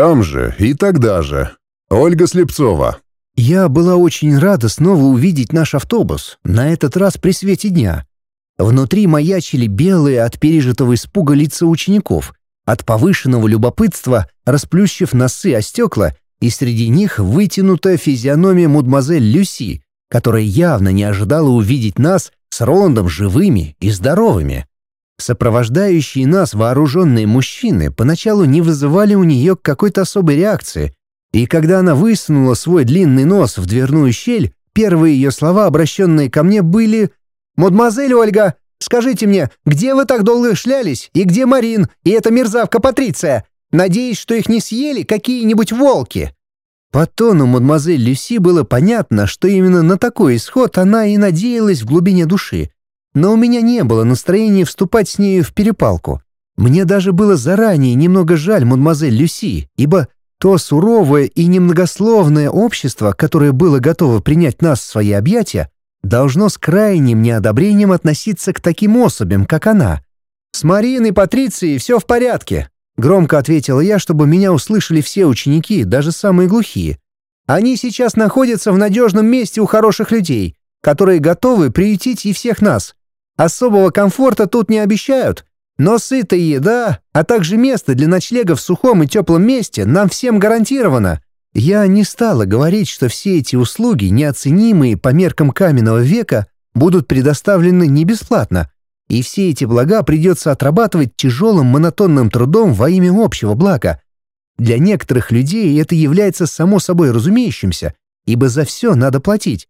Там же и тогда же. Ольга Слепцова. Я была очень рада снова увидеть наш автобус, на этот раз при свете дня. Внутри маячили белые от пережитого испуга лица учеников, от повышенного любопытства, расплющив носы о стекла, и среди них вытянутая физиономия мадемуазель Люси, которая явно не ожидала увидеть нас с Роландом живыми и здоровыми. Сопровождающие нас вооруженные мужчины поначалу не вызывали у нее какой-то особой реакции, и когда она высунула свой длинный нос в дверную щель, первые ее слова, обращенные ко мне, были «Мадемуазель Ольга, скажите мне, где вы так долго шлялись, и где Марин, и эта мерзавка Патриция? Надеюсь, что их не съели какие-нибудь волки?» По тону мадемуазель Люси было понятно, что именно на такой исход она и надеялась в глубине души но у меня не было настроения вступать с нею в перепалку. Мне даже было заранее немного жаль мадемуазель Люси, ибо то суровое и немногословное общество, которое было готово принять нас в свои объятия, должно с крайним неодобрением относиться к таким особям, как она. «С Мариной Патрицией все в порядке», — громко ответила я, чтобы меня услышали все ученики, даже самые глухие. «Они сейчас находятся в надежном месте у хороших людей, которые готовы приютить и всех нас. Особого комфорта тут не обещают, но сытая еда, а также место для ночлега в сухом и теплом месте нам всем гарантировано. Я не стала говорить, что все эти услуги, неоценимые по меркам каменного века, будут предоставлены не бесплатно, и все эти блага придется отрабатывать тяжелым монотонным трудом во имя общего блага. Для некоторых людей это является само собой разумеющимся, ибо за все надо платить.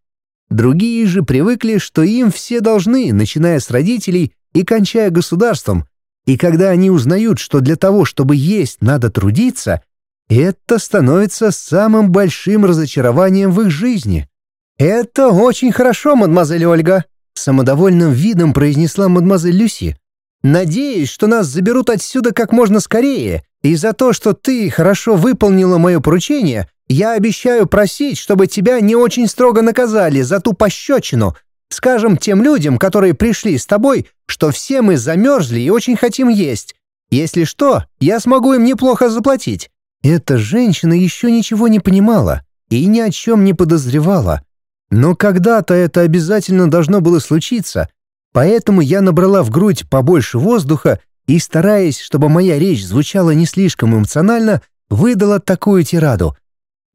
Другие же привыкли, что им все должны, начиная с родителей и кончая государством. И когда они узнают, что для того, чтобы есть, надо трудиться, это становится самым большим разочарованием в их жизни. «Это очень хорошо, мадемуазель Ольга», — самодовольным видом произнесла мадемуазель Люси. «Надеюсь, что нас заберут отсюда как можно скорее, и за то, что ты хорошо выполнила мое поручение, я обещаю просить, чтобы тебя не очень строго наказали за ту пощечину. Скажем тем людям, которые пришли с тобой, что все мы замерзли и очень хотим есть. Если что, я смогу им неплохо заплатить». Эта женщина еще ничего не понимала и ни о чем не подозревала. Но когда-то это обязательно должно было случиться, поэтому я набрала в грудь побольше воздуха и, стараясь, чтобы моя речь звучала не слишком эмоционально, выдала такую тираду —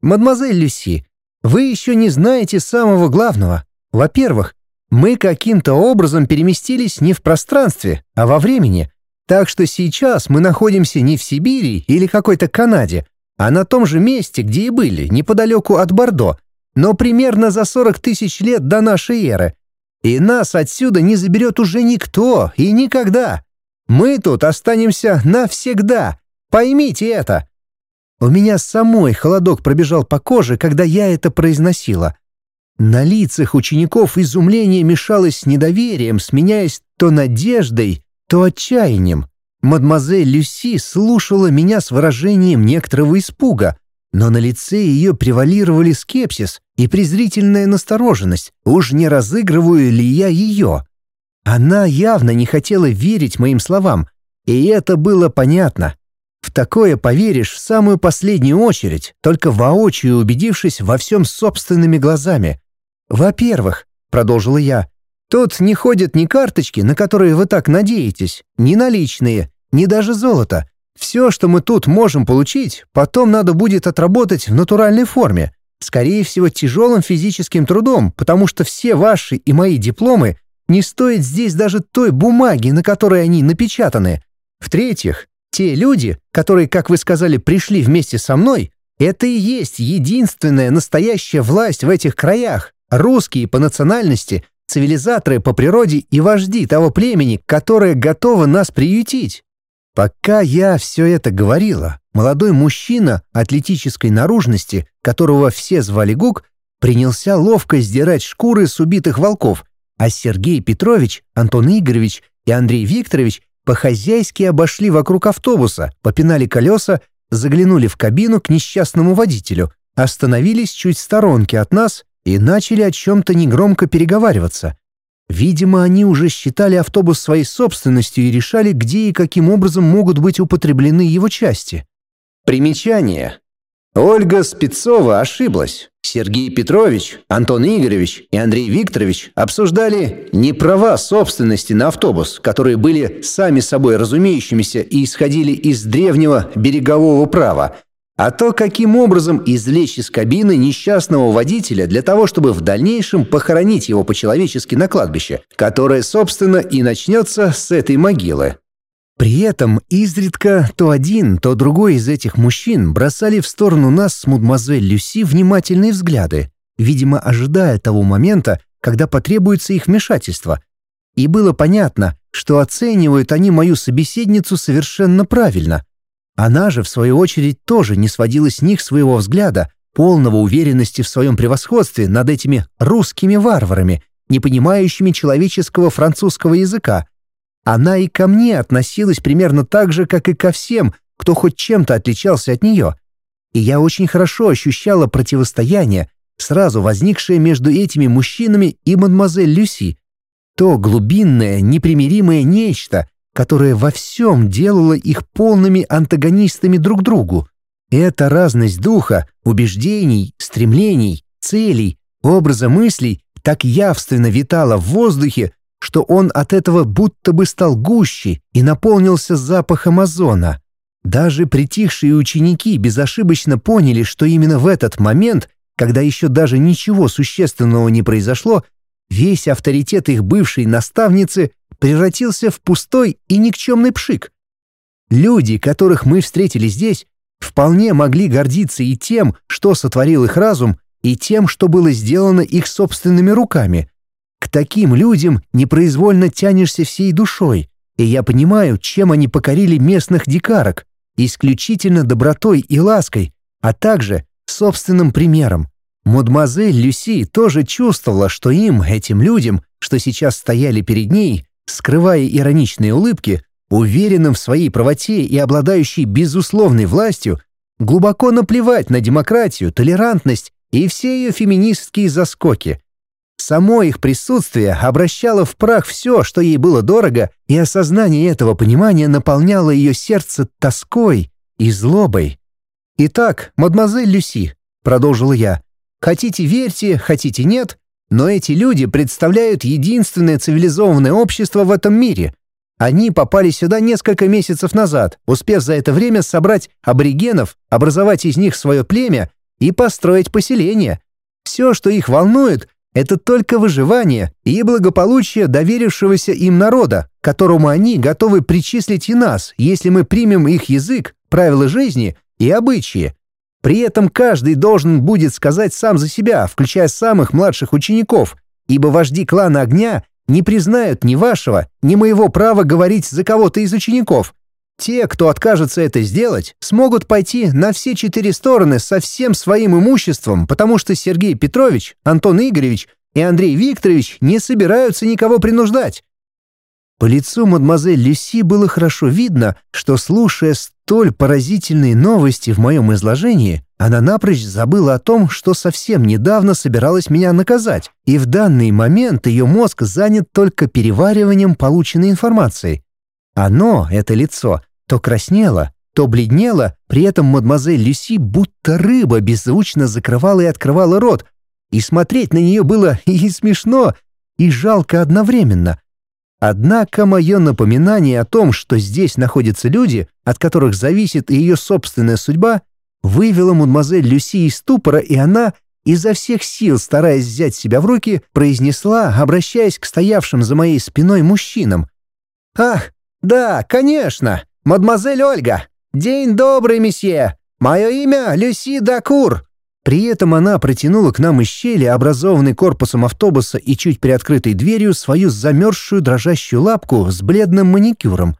«Мадемуазель Люси, вы еще не знаете самого главного. Во-первых, мы каким-то образом переместились не в пространстве, а во времени. Так что сейчас мы находимся не в Сибири или какой-то Канаде, а на том же месте, где и были, неподалеку от Бордо, но примерно за 40 тысяч лет до нашей эры. И нас отсюда не заберет уже никто и никогда. Мы тут останемся навсегда. Поймите это. У меня самой холодок пробежал по коже, когда я это произносила. На лицах учеников изумление мешалось с недоверием, сменяясь то надеждой, то отчаянием. Мадемуазель Люси слушала меня с выражением некоторого испуга, но на лице ее превалировали скепсис и презрительная настороженность, уж не разыгрываю ли я ее. Она явно не хотела верить моим словам, и это было понятно. В такое поверишь в самую последнюю очередь, только воочию убедившись во всем собственными глазами. «Во-первых», — продолжила я, — «тут не ходят ни карточки, на которые вы так надеетесь, ни наличные, ни даже золото. Все, что мы тут можем получить, потом надо будет отработать в натуральной форме, скорее всего, тяжелым физическим трудом, потому что все ваши и мои дипломы не стоят здесь даже той бумаги, на которой они напечатаны. В-третьих, те люди, которые, как вы сказали, пришли вместе со мной, это и есть единственная настоящая власть в этих краях. Русские по национальности, цивилизаторы по природе и вожди того племени, которое готово нас приютить. Пока я все это говорила, молодой мужчина атлетической наружности, которого все звали Гук, принялся ловко сдирать шкуры с убитых волков, а Сергей Петрович, Антон Игоревич и Андрей Викторович по-хозяйски обошли вокруг автобуса, попинали колеса, заглянули в кабину к несчастному водителю, остановились чуть в сторонке от нас и начали о чем-то негромко переговариваться. Видимо, они уже считали автобус своей собственностью и решали, где и каким образом могут быть употреблены его части. Примечание. Ольга Спецова ошиблась. Сергей Петрович, Антон Игоревич и Андрей Викторович обсуждали не права собственности на автобус, которые были сами собой разумеющимися и исходили из древнего берегового права, а то, каким образом извлечь из кабины несчастного водителя для того, чтобы в дальнейшем похоронить его по-человечески на кладбище, которое, собственно, и начнется с этой могилы. При этом изредка то один, то другой из этих мужчин бросали в сторону нас с мадемуазель Люси внимательные взгляды, видимо, ожидая того момента, когда потребуется их вмешательство. И было понятно, что оценивают они мою собеседницу совершенно правильно. Она же, в свою очередь, тоже не сводила с них своего взгляда, полного уверенности в своем превосходстве над этими русскими варварами, не понимающими человеческого французского языка – она и ко мне относилась примерно так же, как и ко всем, кто хоть чем-то отличался от нее. И я очень хорошо ощущала противостояние, сразу возникшее между этими мужчинами и мадемуазель Люси. То глубинное, непримиримое нечто, которое во всем делало их полными антагонистами друг другу. Эта разность духа, убеждений, стремлений, целей, образа мыслей так явственно витала в воздухе, что он от этого будто бы стал гуще и наполнился запахом озона. Даже притихшие ученики безошибочно поняли, что именно в этот момент, когда еще даже ничего существенного не произошло, весь авторитет их бывшей наставницы превратился в пустой и никчемный пшик. Люди, которых мы встретили здесь, вполне могли гордиться и тем, что сотворил их разум, и тем, что было сделано их собственными руками – к таким людям непроизвольно тянешься всей душой, и я понимаю, чем они покорили местных дикарок, исключительно добротой и лаской, а также собственным примером. Мадемуазель Люси тоже чувствовала, что им, этим людям, что сейчас стояли перед ней, скрывая ироничные улыбки, уверенным в своей правоте и обладающий безусловной властью, глубоко наплевать на демократию, толерантность и все ее феминистские заскоки само их присутствие обращало в прах все, что ей было дорого, и осознание этого понимания наполняло ее сердце тоской и злобой. «Итак, мадемуазель Люси», — продолжил я, — «хотите верьте, хотите нет, но эти люди представляют единственное цивилизованное общество в этом мире. Они попали сюда несколько месяцев назад, успев за это время собрать аборигенов, образовать из них свое племя и построить поселение. Все, что их волнует, это только выживание и благополучие доверившегося им народа, которому они готовы причислить и нас, если мы примем их язык, правила жизни и обычаи. При этом каждый должен будет сказать сам за себя, включая самых младших учеников, ибо вожди клана огня не признают ни вашего, ни моего права говорить за кого-то из учеников – те, кто откажется это сделать, смогут пойти на все четыре стороны со всем своим имуществом, потому что Сергей Петрович, Антон Игоревич и Андрей Викторович не собираются никого принуждать. По лицу мадемуазель Люси было хорошо видно, что, слушая столь поразительные новости в моем изложении, она напрочь забыла о том, что совсем недавно собиралась меня наказать, и в данный момент ее мозг занят только перевариванием полученной информации. Оно, это лицо, то краснело, то бледнело, при этом мадемуазель Люси будто рыба беззвучно закрывала и открывала рот, и смотреть на нее было и смешно, и жалко одновременно. Однако мое напоминание о том, что здесь находятся люди, от которых зависит ее собственная судьба, вывело мадемуазель Люси из ступора, и она, изо всех сил стараясь взять себя в руки, произнесла, обращаясь к стоявшим за моей спиной мужчинам. «Ах, «Да, конечно. Мадемуазель Ольга. День добрый, месье. Мое имя Люси Дакур». При этом она протянула к нам из щели, образованной корпусом автобуса и чуть приоткрытой дверью, свою замерзшую дрожащую лапку с бледным маникюром.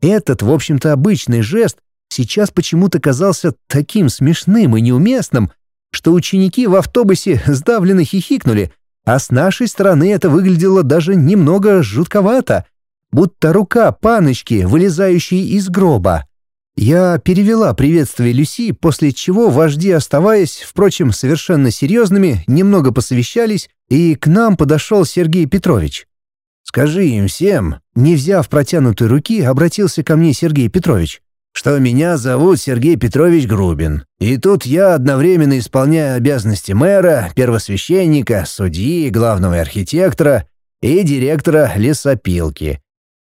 Этот, в общем-то, обычный жест сейчас почему-то казался таким смешным и неуместным, что ученики в автобусе сдавленно хихикнули, а с нашей стороны это выглядело даже немного жутковато — будто рука паночки, вылезающей из гроба. Я перевела приветствие Люси, после чего вожди, оставаясь, впрочем, совершенно серьезными, немного посовещались, и к нам подошел Сергей Петрович. «Скажи им всем», — не взяв протянутой руки, обратился ко мне Сергей Петрович, «что меня зовут Сергей Петрович Грубин, и тут я одновременно исполняю обязанности мэра, первосвященника, судьи, главного архитектора и директора лесопилки».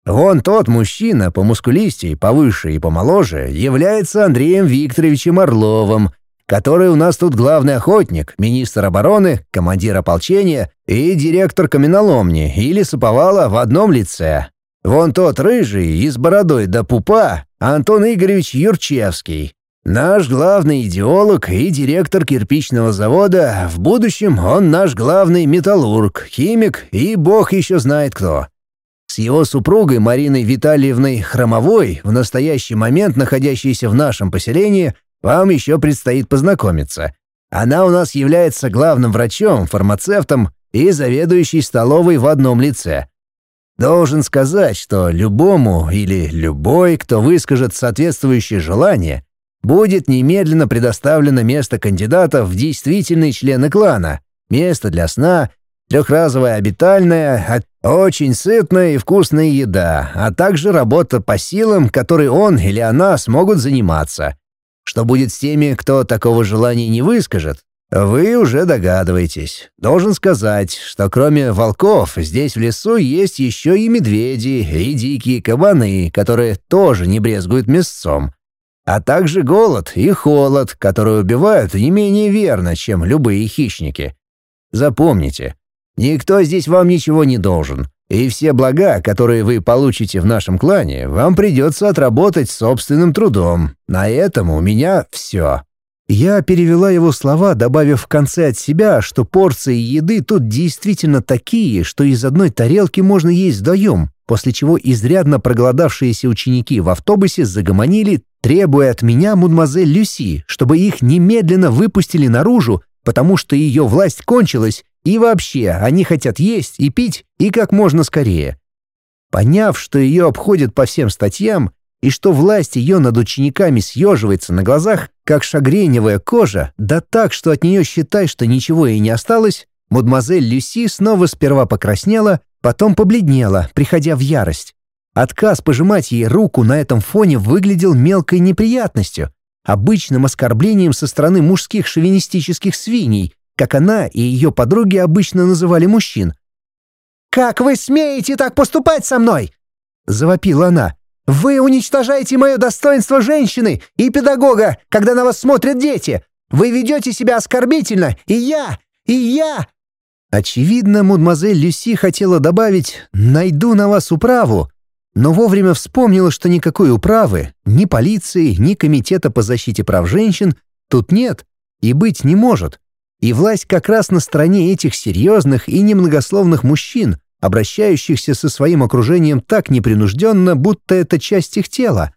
Вон тот мужчина, по мускулистей, повыше и помоложе, является Андреем Викторовичем Орловым, который у нас тут главный охотник, министр обороны, командир ополчения и директор каменоломни или саповала в одном лице. Вон тот рыжий и с бородой до пупа Антон Игоревич Юрчевский. Наш главный идеолог и директор кирпичного завода, в будущем он наш главный металлург, химик и бог еще знает кто с его супругой Мариной Витальевной Хромовой, в настоящий момент находящейся в нашем поселении, вам еще предстоит познакомиться. Она у нас является главным врачом, фармацевтом и заведующей столовой в одном лице. Должен сказать, что любому или любой, кто выскажет соответствующее желание, будет немедленно предоставлено место кандидата в действительные члены клана, место для сна Трехразовая обитальная, очень сытная и вкусная еда, а также работа по силам, которой он или она смогут заниматься. Что будет с теми, кто такого желания не выскажет? Вы уже догадываетесь. Должен сказать, что кроме волков здесь в лесу есть еще и медведи и дикие кабаны, которые тоже не брезгуют мясцом. А также голод и холод, которые убивают не менее верно, чем любые хищники. Запомните, Никто здесь вам ничего не должен, и все блага, которые вы получите в нашем клане, вам придется отработать собственным трудом. На этом у меня все». Я перевела его слова, добавив в конце от себя, что порции еды тут действительно такие, что из одной тарелки можно есть вдвоем, после чего изрядно проголодавшиеся ученики в автобусе загомонили, требуя от меня мадемуазель Люси, чтобы их немедленно выпустили наружу, потому что ее власть кончилась, и вообще, они хотят есть и пить, и как можно скорее. Поняв, что ее обходят по всем статьям, и что власть ее над учениками съеживается на глазах, как шагреневая кожа, да так, что от нее считай, что ничего ей не осталось, мадемуазель Люси снова сперва покраснела, потом побледнела, приходя в ярость. Отказ пожимать ей руку на этом фоне выглядел мелкой неприятностью, обычным оскорблением со стороны мужских шовинистических свиней, как она и ее подруги обычно называли мужчин. «Как вы смеете так поступать со мной?» — завопила она. «Вы уничтожаете мое достоинство женщины и педагога, когда на вас смотрят дети. Вы ведете себя оскорбительно, и я, и я...» Очевидно, мадемуазель Люси хотела добавить «найду на вас управу», но вовремя вспомнила, что никакой управы, ни полиции, ни комитета по защите прав женщин тут нет и быть не может. И власть как раз на стороне этих серьезных и немногословных мужчин, обращающихся со своим окружением так непринужденно, будто это часть их тела.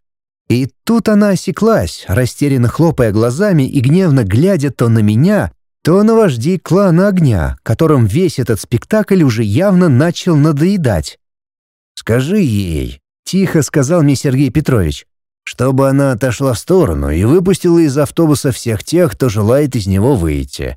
И тут она осеклась, растерянно хлопая глазами и гневно глядя то на меня, то на вождей клана огня, которым весь этот спектакль уже явно начал надоедать. «Скажи ей», — тихо сказал мне Сергей Петрович, «чтобы она отошла в сторону и выпустила из автобуса всех тех, кто желает из него выйти.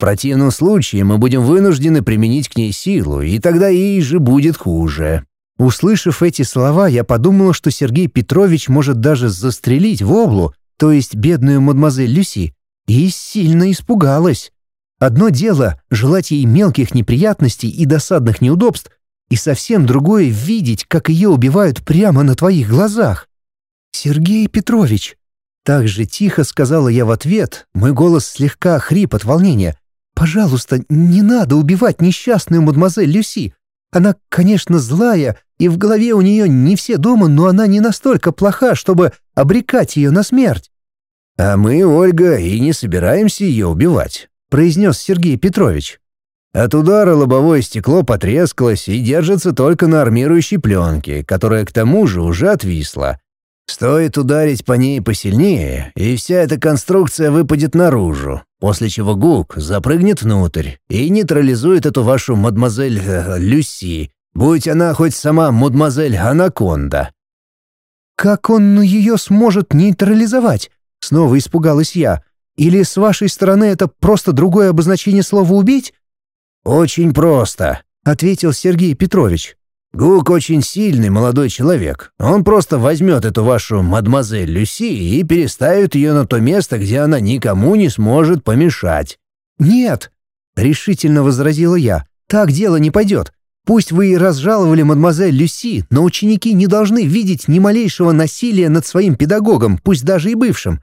В противном случае мы будем вынуждены применить к ней силу, и тогда ей же будет хуже». Услышав эти слова, я подумала, что Сергей Петрович может даже застрелить воблу, то есть бедную мадемуазель Люси, и сильно испугалась. Одно дело — желать ей мелких неприятностей и досадных неудобств, и совсем другое — видеть, как ее убивают прямо на твоих глазах. «Сергей Петрович!» Так же тихо сказала я в ответ, мой голос слегка хрип от волнения. «Пожалуйста, не надо убивать несчастную мадемуазель Люси. Она, конечно, злая, и в голове у нее не все дома, но она не настолько плоха, чтобы обрекать ее на смерть». «А мы, Ольга, и не собираемся ее убивать», — произнес Сергей Петрович. От удара лобовое стекло потрескалось и держится только на армирующей пленке, которая к тому же уже отвисла. Стоит ударить по ней посильнее, и вся эта конструкция выпадет наружу, после чего Гук запрыгнет внутрь и нейтрализует эту вашу мадемуазель э, Люси, будь она хоть сама мадемуазель Анаконда». «Как он ее сможет нейтрализовать?» — снова испугалась я. «Или с вашей стороны это просто другое обозначение слова «убить»?» «Очень просто», — ответил Сергей Петрович. Гук очень сильный молодой человек. Он просто возьмет эту вашу мадемуазель Люси и переставит ее на то место, где она никому не сможет помешать». «Нет», — решительно возразила я, — «так дело не пойдет. Пусть вы и разжаловали мадемуазель Люси, но ученики не должны видеть ни малейшего насилия над своим педагогом, пусть даже и бывшим».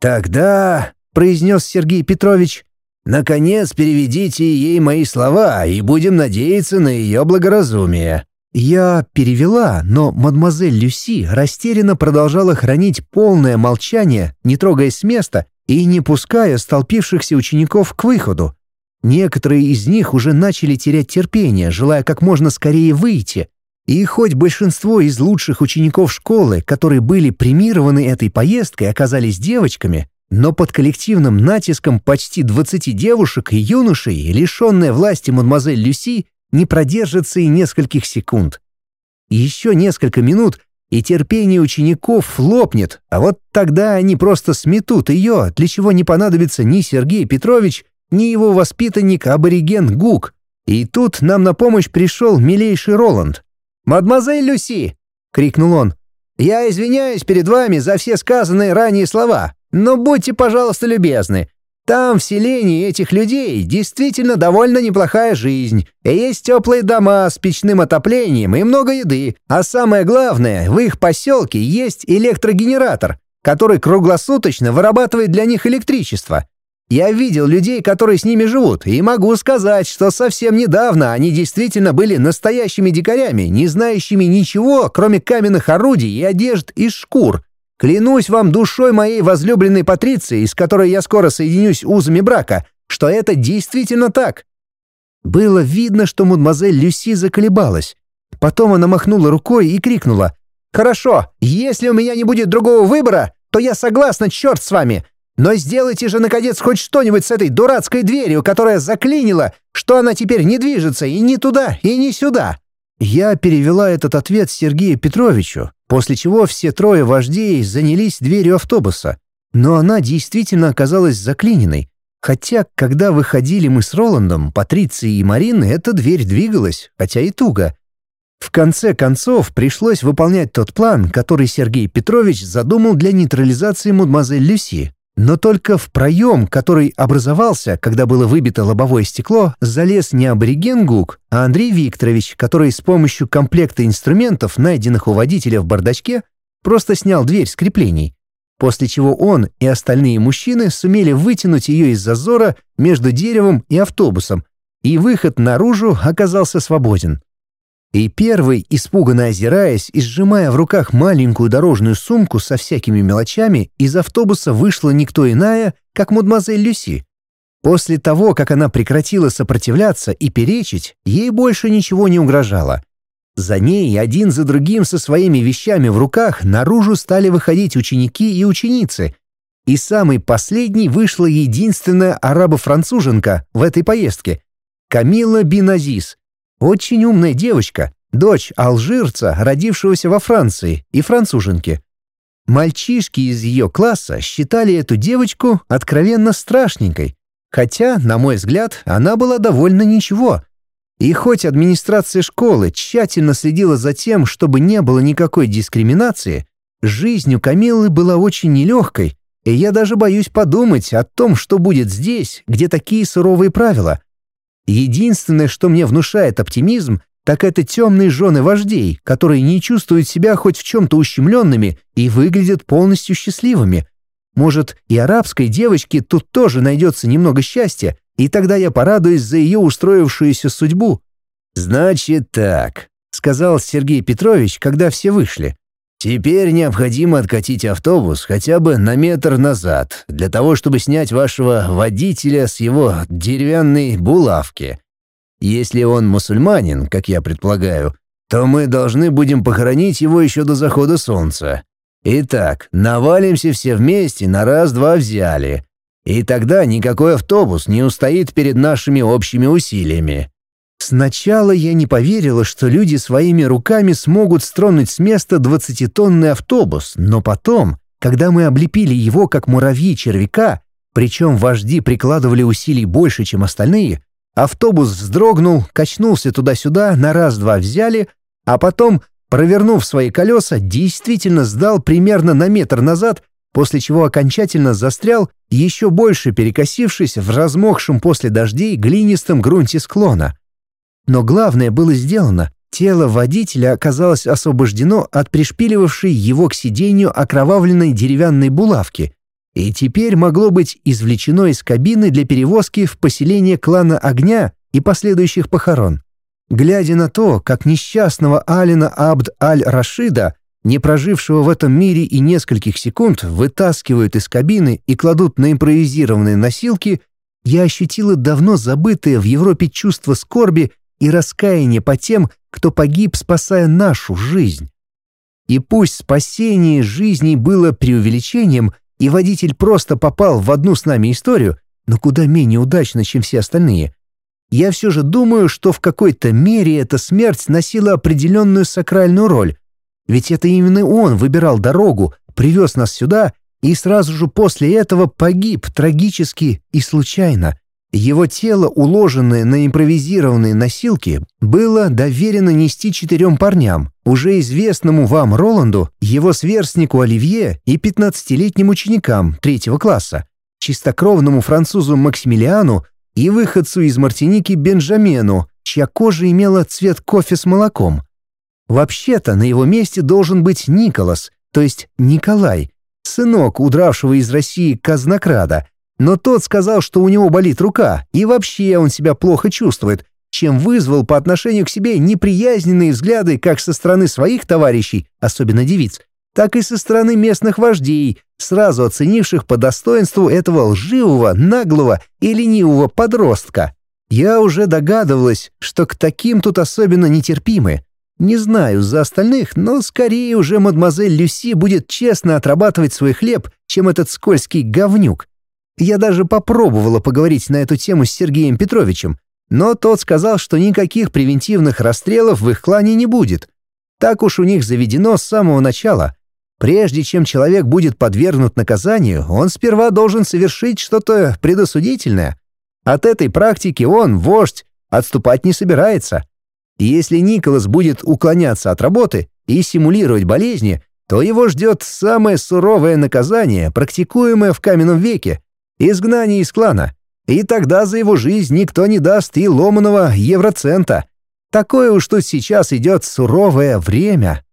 «Тогда», — произнес Сергей Петрович, Наконец, переведите ей мои слова, и будем надеяться на ее благоразумие». Я перевела, но мадемуазель Люси растерянно продолжала хранить полное молчание, не трогаясь с места и не пуская столпившихся учеников к выходу. Некоторые из них уже начали терять терпение, желая как можно скорее выйти. И хоть большинство из лучших учеников школы, которые были премированы этой поездкой, оказались девочками, но под коллективным натиском почти 20 девушек и юношей, лишенная власти мадемуазель Люси, не продержится и нескольких секунд. Еще несколько минут, и терпение учеников лопнет, а вот тогда они просто сметут ее, для чего не понадобится ни Сергей Петрович, ни его воспитанник-абориген Гук. И тут нам на помощь пришел милейший Роланд. «Мадемуазель Люси!» — крикнул он. «Я извиняюсь перед вами за все сказанные ранее слова. Но будьте, пожалуйста, любезны. Там, в селении этих людей, действительно довольно неплохая жизнь. Есть теплые дома с печным отоплением и много еды. А самое главное, в их поселке есть электрогенератор, который круглосуточно вырабатывает для них электричество. Я видел людей, которые с ними живут, и могу сказать, что совсем недавно они действительно были настоящими дикарями, не знающими ничего, кроме каменных орудий и одежд из шкур. Клянусь вам душой моей возлюбленной Патриции, с которой я скоро соединюсь узами брака, что это действительно так». Было видно, что мадемуазель Люси заколебалась. Потом она махнула рукой и крикнула. «Хорошо, если у меня не будет другого выбора, то я согласна, черт с вами. Но сделайте же, наконец, хоть что-нибудь с этой дурацкой дверью, которая заклинила, что она теперь не движется и ни туда, и ни сюда». Я перевела этот ответ Сергею Петровичу, после чего все трое вождей занялись дверью автобуса. Но она действительно оказалась заклиненной, хотя, когда выходили мы с Роландом, Патрицией и Мариной, эта дверь двигалась, хотя и туго. В конце концов, пришлось выполнять тот план, который Сергей Петрович задумал для нейтрализации мадемуазель Люси. Но только в проем, который образовался, когда было выбито лобовое стекло, залез не абориген Гук, а Андрей Викторович, который с помощью комплекта инструментов, найденных у водителя в бардачке, просто снял дверь с креплений. После чего он и остальные мужчины сумели вытянуть ее из зазора между деревом и автобусом, и выход наружу оказался свободен. И первый, испуганно озираясь и сжимая в руках маленькую дорожную сумку со всякими мелочами, из автобуса вышла никто иная, как мадемуазель Люси. После того, как она прекратила сопротивляться и перечить, ей больше ничего не угрожало. За ней один за другим со своими вещами в руках наружу стали выходить ученики и ученицы. И самой последней вышла единственная арабо-француженка в этой поездке — Камила Биназис — очень умная девочка, дочь алжирца, родившегося во Франции, и француженки. Мальчишки из ее класса считали эту девочку откровенно страшненькой, хотя, на мой взгляд, она была довольно ничего. И хоть администрация школы тщательно следила за тем, чтобы не было никакой дискриминации, жизнь у Камиллы была очень нелегкой, и я даже боюсь подумать о том, что будет здесь, где такие суровые правила — Единственное, что мне внушает оптимизм, так это темные жены вождей, которые не чувствуют себя хоть в чем-то ущемленными и выглядят полностью счастливыми. Может, и арабской девочке тут тоже найдется немного счастья, и тогда я порадуюсь за ее устроившуюся судьбу». «Значит так», — сказал Сергей Петрович, когда все вышли. Теперь необходимо откатить автобус хотя бы на метр назад, для того, чтобы снять вашего водителя с его деревянной булавки. Если он мусульманин, как я предполагаю, то мы должны будем похоронить его еще до захода солнца. Итак, навалимся все вместе на раз-два взяли. И тогда никакой автобус не устоит перед нашими общими усилиями. Сначала я не поверила, что люди своими руками смогут стронуть с места 20-тонный автобус, но потом, когда мы облепили его как муравьи червяка, причем вожди прикладывали усилий больше, чем остальные, автобус вздрогнул, качнулся туда-сюда, на раз-два взяли, а потом, провернув свои колеса, действительно сдал примерно на метр назад, после чего окончательно застрял, еще больше перекосившись в размокшем после дождей глинистом грунте склона — но главное было сделано. Тело водителя оказалось освобождено от пришпиливавшей его к сиденью окровавленной деревянной булавки и теперь могло быть извлечено из кабины для перевозки в поселение клана огня и последующих похорон. Глядя на то, как несчастного Алина Абд-Аль-Рашида, не прожившего в этом мире и нескольких секунд, вытаскивают из кабины и кладут на импровизированные носилки, я ощутила давно забытое в Европе чувство скорби и раскаяние по тем, кто погиб, спасая нашу жизнь. И пусть спасение жизни было преувеличением, и водитель просто попал в одну с нами историю, но куда менее удачно, чем все остальные, я все же думаю, что в какой-то мере эта смерть носила определенную сакральную роль. Ведь это именно он выбирал дорогу, привез нас сюда и сразу же после этого погиб трагически и случайно. Его тело, уложенное на импровизированные носилки, было доверено нести четырем парням, уже известному вам Роланду, его сверстнику Оливье и 15-летним ученикам третьего класса, чистокровному французу Максимилиану и выходцу из Мартиники Бенджамену, чья кожа имела цвет кофе с молоком. Вообще-то на его месте должен быть Николас, то есть Николай, сынок удравшего из России казнокрада – но тот сказал, что у него болит рука, и вообще он себя плохо чувствует, чем вызвал по отношению к себе неприязненные взгляды как со стороны своих товарищей, особенно девиц, так и со стороны местных вождей, сразу оценивших по достоинству этого лживого, наглого и ленивого подростка. Я уже догадывалась, что к таким тут особенно нетерпимы. Не знаю за остальных, но скорее уже мадемуазель Люси будет честно отрабатывать свой хлеб, чем этот скользкий говнюк. Я даже попробовала поговорить на эту тему с Сергеем Петровичем, но тот сказал, что никаких превентивных расстрелов в их клане не будет. Так уж у них заведено с самого начала. Прежде чем человек будет подвергнут наказанию, он сперва должен совершить что-то предосудительное. От этой практики он, вождь, отступать не собирается. Если Николас будет уклоняться от работы и симулировать болезни, то его ждет самое суровое наказание, практикуемое в каменном веке изгнание из клана. И тогда за его жизнь никто не даст и ломаного евроцента. Такое уж что сейчас идет суровое время.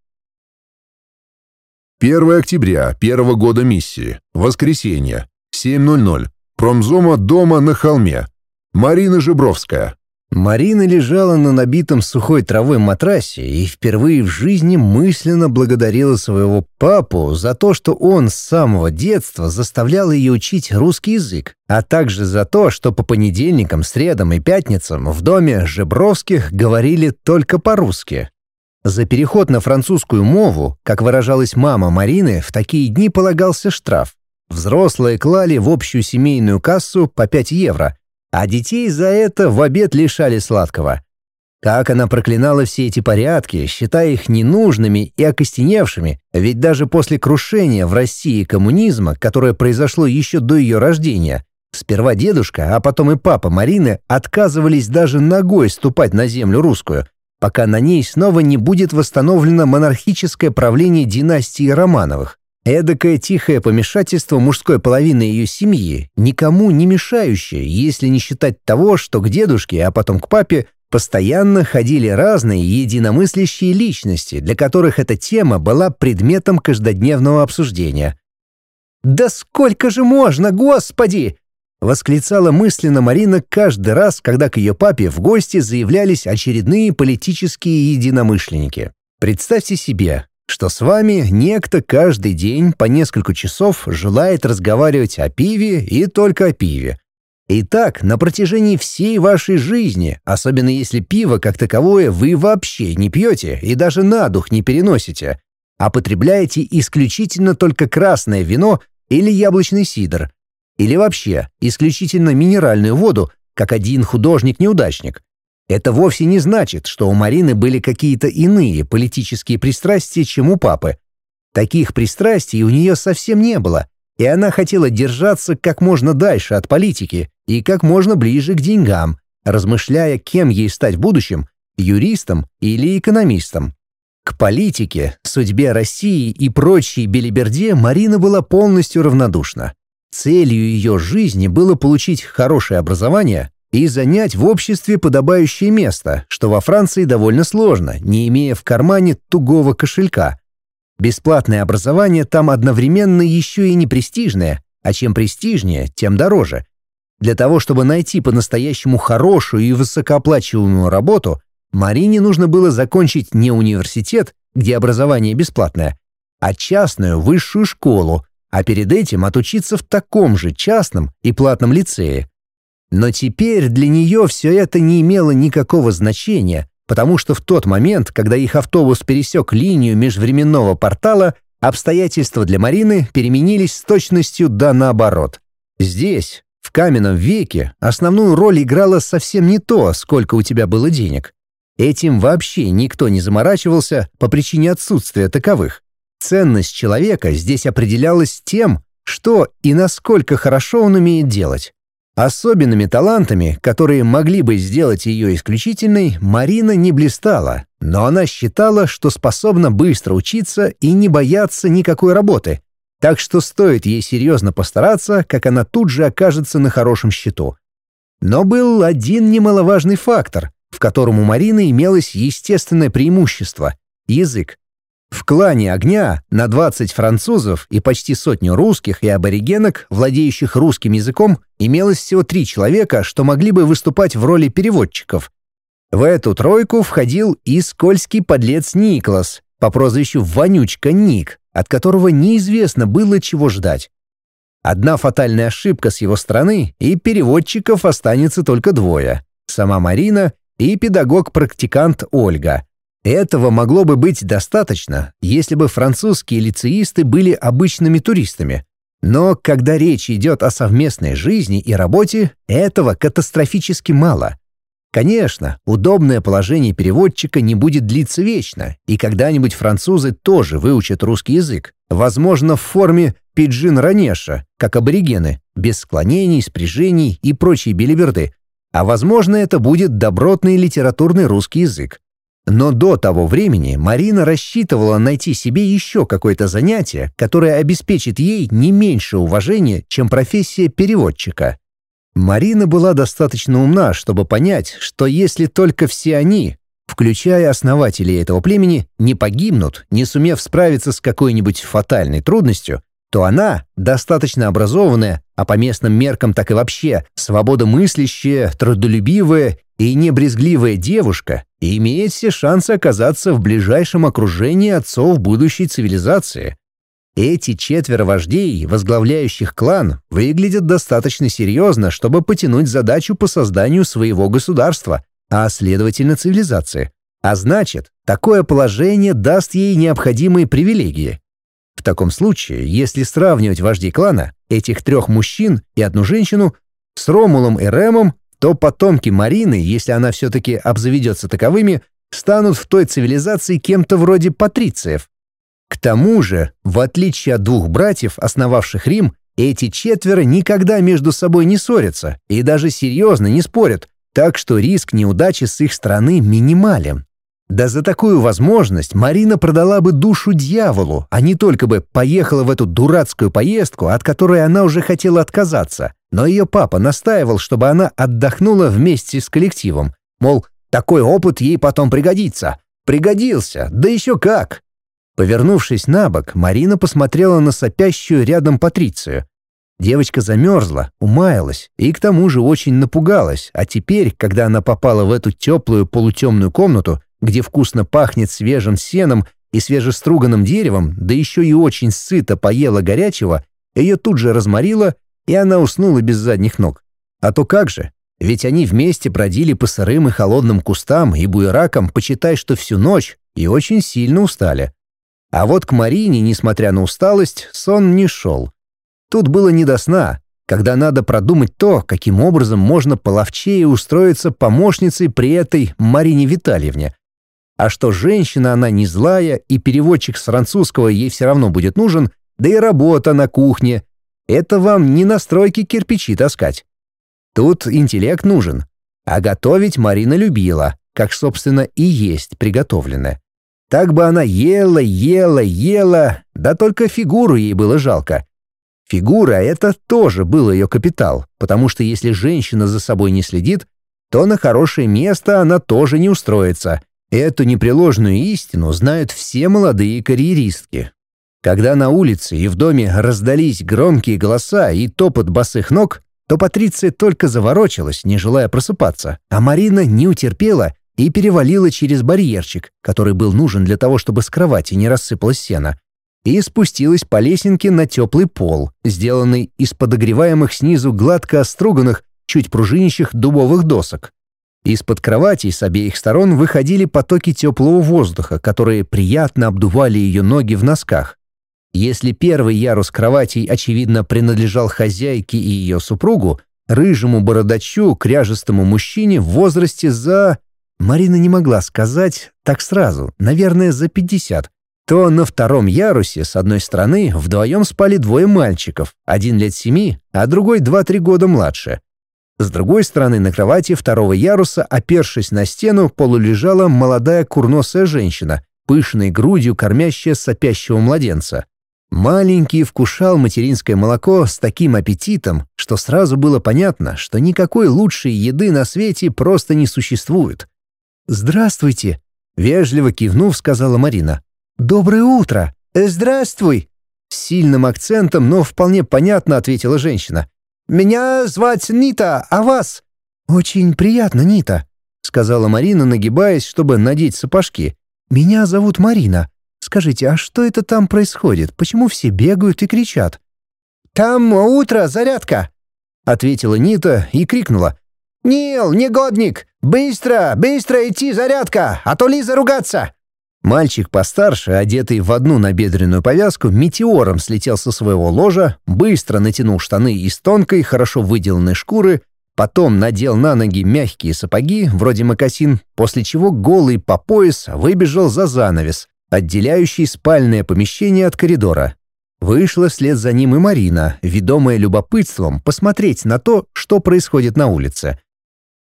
1 октября первого года миссии. Воскресенье. 7.00. Промзома дома на холме. Марина Жибровская Марина лежала на набитом сухой травой матрасе и впервые в жизни мысленно благодарила своего папу за то, что он с самого детства заставлял ее учить русский язык, а также за то, что по понедельникам, средам и пятницам в доме Жебровских говорили только по-русски. За переход на французскую мову, как выражалась мама Марины, в такие дни полагался штраф. Взрослые клали в общую семейную кассу по 5 евро, а детей за это в обед лишали сладкого. Как она проклинала все эти порядки, считая их ненужными и окостеневшими, ведь даже после крушения в России коммунизма, которое произошло еще до ее рождения, сперва дедушка, а потом и папа Марины отказывались даже ногой ступать на землю русскую, пока на ней снова не будет восстановлено монархическое правление династии Романовых. Эдакое тихое помешательство мужской половины ее семьи, никому не мешающее, если не считать того, что к дедушке, а потом к папе, постоянно ходили разные единомыслящие личности, для которых эта тема была предметом каждодневного обсуждения. «Да сколько же можно, господи!» — восклицала мысленно Марина каждый раз, когда к ее папе в гости заявлялись очередные политические единомышленники. Представьте себе, что с вами некто каждый день по несколько часов желает разговаривать о пиве и только о пиве. И так на протяжении всей вашей жизни, особенно если пиво как таковое вы вообще не пьете и даже на дух не переносите, а потребляете исключительно только красное вино или яблочный сидр, или вообще исключительно минеральную воду, как один художник-неудачник. Это вовсе не значит, что у Марины были какие-то иные политические пристрастия, чем у папы. Таких пристрастий у нее совсем не было, и она хотела держаться как можно дальше от политики и как можно ближе к деньгам, размышляя, кем ей стать в будущем – юристом или экономистом. К политике, судьбе России и прочей белиберде Марина была полностью равнодушна. Целью ее жизни было получить хорошее образование, и занять в обществе подобающее место, что во Франции довольно сложно, не имея в кармане тугого кошелька. Бесплатное образование там одновременно еще и не престижное, а чем престижнее, тем дороже. Для того, чтобы найти по-настоящему хорошую и высокооплачиваемую работу, Марине нужно было закончить не университет, где образование бесплатное, а частную высшую школу, а перед этим отучиться в таком же частном и платном лицее. Но теперь для нее все это не имело никакого значения, потому что в тот момент, когда их автобус пересек линию межвременного портала, обстоятельства для Марины переменились с точностью да наоборот. Здесь, в каменном веке, основную роль играло совсем не то, сколько у тебя было денег. Этим вообще никто не заморачивался по причине отсутствия таковых. Ценность человека здесь определялась тем, что и насколько хорошо он умеет делать. Особенными талантами, которые могли бы сделать ее исключительной, Марина не блистала, но она считала, что способна быстро учиться и не бояться никакой работы. Так что стоит ей серьезно постараться, как она тут же окажется на хорошем счету. Но был один немаловажный фактор, в котором у Марины имелось естественное преимущество — язык. В клане огня на 20 французов и почти сотню русских и аборигенок, владеющих русским языком, имелось всего три человека, что могли бы выступать в роли переводчиков. В эту тройку входил и скользкий подлец Никлас по прозвищу Вонючка Ник, от которого неизвестно было чего ждать. Одна фатальная ошибка с его стороны, и переводчиков останется только двое — сама Марина и педагог-практикант Ольга — этого могло бы быть достаточно, если бы французские лицеисты были обычными туристами. Но когда речь идет о совместной жизни и работе, этого катастрофически мало. Конечно, удобное положение переводчика не будет длиться вечно, и когда-нибудь французы тоже выучат русский язык, возможно, в форме пиджин-ранеша, как аборигены, без склонений, спряжений и прочей билиберды, А возможно, это будет добротный литературный русский язык. Но до того времени Марина рассчитывала найти себе еще какое-то занятие, которое обеспечит ей не меньше уважения, чем профессия переводчика. Марина была достаточно умна, чтобы понять, что если только все они, включая основателей этого племени, не погибнут, не сумев справиться с какой-нибудь фатальной трудностью, то она, достаточно образованная, а по местным меркам так и вообще, свободомыслящая, трудолюбивая и небрезгливая девушка, имеет все шансы оказаться в ближайшем окружении отцов будущей цивилизации. Эти четверо вождей, возглавляющих клан, выглядят достаточно серьезно, чтобы потянуть задачу по созданию своего государства, а следовательно цивилизации. А значит, такое положение даст ей необходимые привилегии. В таком случае, если сравнивать вождей клана, этих трех мужчин и одну женщину, с Ромулом и Ремом то потомки Марины, если она все-таки обзаведется таковыми, станут в той цивилизации кем-то вроде патрициев. К тому же, в отличие от двух братьев, основавших Рим, эти четверо никогда между собой не ссорятся и даже серьезно не спорят, так что риск неудачи с их стороны минимален. Да за такую возможность Марина продала бы душу дьяволу, а не только бы поехала в эту дурацкую поездку, от которой она уже хотела отказаться. Но ее папа настаивал, чтобы она отдохнула вместе с коллективом. Мол, такой опыт ей потом пригодится. Пригодился, да еще как! Повернувшись на бок, Марина посмотрела на сопящую рядом Патрицию. Девочка замерзла, умаялась и к тому же очень напугалась, а теперь, когда она попала в эту теплую полутемную комнату, где вкусно пахнет свежим сеном и свежеструганным деревом, да еще и очень сыто поела горячего, ее тут же разморило, и она уснула без задних ног. А то как же? Ведь они вместе бродили по сырым и холодным кустам и буеракам, почитай, что всю ночь, и очень сильно устали. А вот к Марине, несмотря на усталость, сон не шел. Тут было не до сна, когда надо продумать то, каким образом можно половчее устроиться помощницей при этой Марине Витальевне. А что женщина она не злая, и переводчик с французского ей все равно будет нужен, да и работа на кухне. Это вам не на стройке кирпичи таскать. Тут интеллект нужен. А готовить Марина любила, как, собственно, и есть приготовленное. Так бы она ела, ела, ела, да только фигуру ей было жалко. Фигура — это тоже был ее капитал, потому что если женщина за собой не следит, то на хорошее место она тоже не устроится. Эту непреложную истину знают все молодые карьеристки. Когда на улице и в доме раздались громкие голоса и топот босых ног, то Патриция только заворочилась, не желая просыпаться, а Марина не утерпела и перевалила через барьерчик, который был нужен для того, чтобы с кровати не рассыпалось сено, и спустилась по лесенке на теплый пол, сделанный из подогреваемых снизу гладко оструганных, чуть пружинящих дубовых досок. Из-под кроватей с обеих сторон выходили потоки теплого воздуха, которые приятно обдували ее ноги в носках. Если первый ярус кроватей, очевидно, принадлежал хозяйке и ее супругу, рыжему бородачу, кряжестому мужчине в возрасте за... Марина не могла сказать так сразу, наверное, за 50, то на втором ярусе с одной стороны вдвоем спали двое мальчиков, один лет семи, а другой два-три года младше. С другой стороны на кровати второго яруса, опершись на стену, полулежала молодая курносая женщина, пышной грудью кормящая сопящего младенца. Маленький вкушал материнское молоко с таким аппетитом, что сразу было понятно, что никакой лучшей еды на свете просто не существует. «Здравствуйте!» — вежливо кивнув, сказала Марина. «Доброе утро!» э, «Здравствуй!» Сильным акцентом, но вполне понятно ответила женщина. «Меня звать Нита, а вас?» «Очень приятно, Нита», — сказала Марина, нагибаясь, чтобы надеть сапожки. «Меня зовут Марина. Скажите, а что это там происходит? Почему все бегают и кричат?» «Там утро, зарядка», — ответила Нита и крикнула. «Нил, негодник! Быстро, быстро идти, зарядка, а то Лиза ругаться!» Мальчик постарше, одетый в одну набедренную повязку, метеором слетел со своего ложа, быстро натянул штаны из тонкой, хорошо выделанной шкуры, потом надел на ноги мягкие сапоги, вроде мокасин, после чего голый по пояс выбежал за занавес, отделяющий спальное помещение от коридора. Вышла вслед за ним и Марина, ведомая любопытством посмотреть на то, что происходит на улице.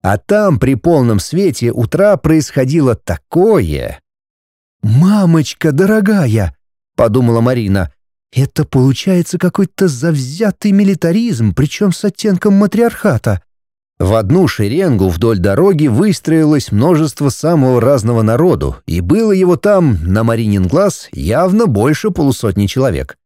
А там при полном свете утра происходило такое. «Мамочка дорогая!» — подумала Марина. «Это получается какой-то завзятый милитаризм, причем с оттенком матриархата». В одну шеренгу вдоль дороги выстроилось множество самого разного народу, и было его там, на Маринин глаз, явно больше полусотни человек.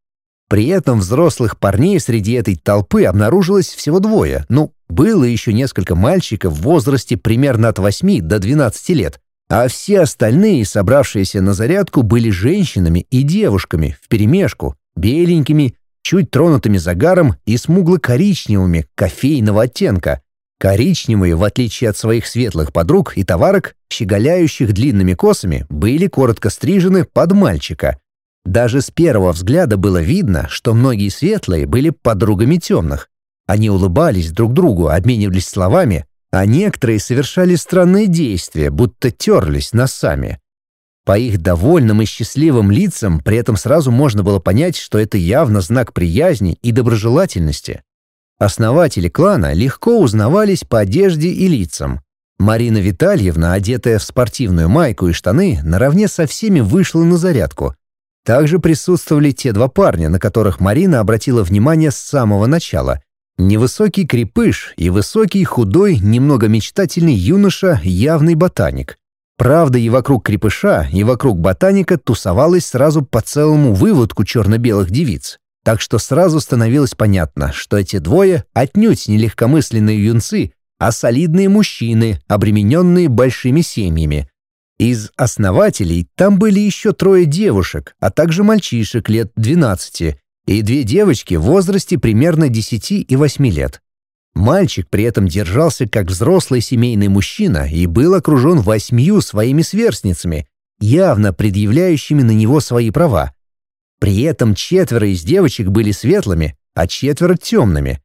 При этом взрослых парней среди этой толпы обнаружилось всего двое, ну, было еще несколько мальчиков в возрасте примерно от 8 до 12 лет, а все остальные, собравшиеся на зарядку, были женщинами и девушками вперемешку, беленькими, чуть тронутыми загаром и смугло-коричневыми, кофейного оттенка. Коричневые, в отличие от своих светлых подруг и товарок, щеголяющих длинными косами, были коротко стрижены под мальчика. Даже с первого взгляда было видно, что многие светлые были подругами темных. Они улыбались друг другу, обменивались словами, а некоторые совершали странные действия, будто терлись носами. По их довольным и счастливым лицам при этом сразу можно было понять, что это явно знак приязни и доброжелательности. Основатели клана легко узнавались по одежде и лицам. Марина Витальевна, одетая в спортивную майку и штаны, наравне со всеми вышла на зарядку. Также присутствовали те два парня, на которых Марина обратила внимание с самого начала — Невысокий крепыш и высокий, худой, немного мечтательный юноша — явный ботаник. Правда, и вокруг крепыша, и вокруг ботаника тусовалась сразу по целому выводку черно-белых девиц. Так что сразу становилось понятно, что эти двое отнюдь не легкомысленные юнцы, а солидные мужчины, обремененные большими семьями. Из основателей там были еще трое девушек, а также мальчишек лет 12, и две девочки в возрасте примерно 10 и 8 лет. Мальчик при этом держался как взрослый семейный мужчина и был окружен восьмью своими сверстницами, явно предъявляющими на него свои права. При этом четверо из девочек были светлыми, а четверо темными.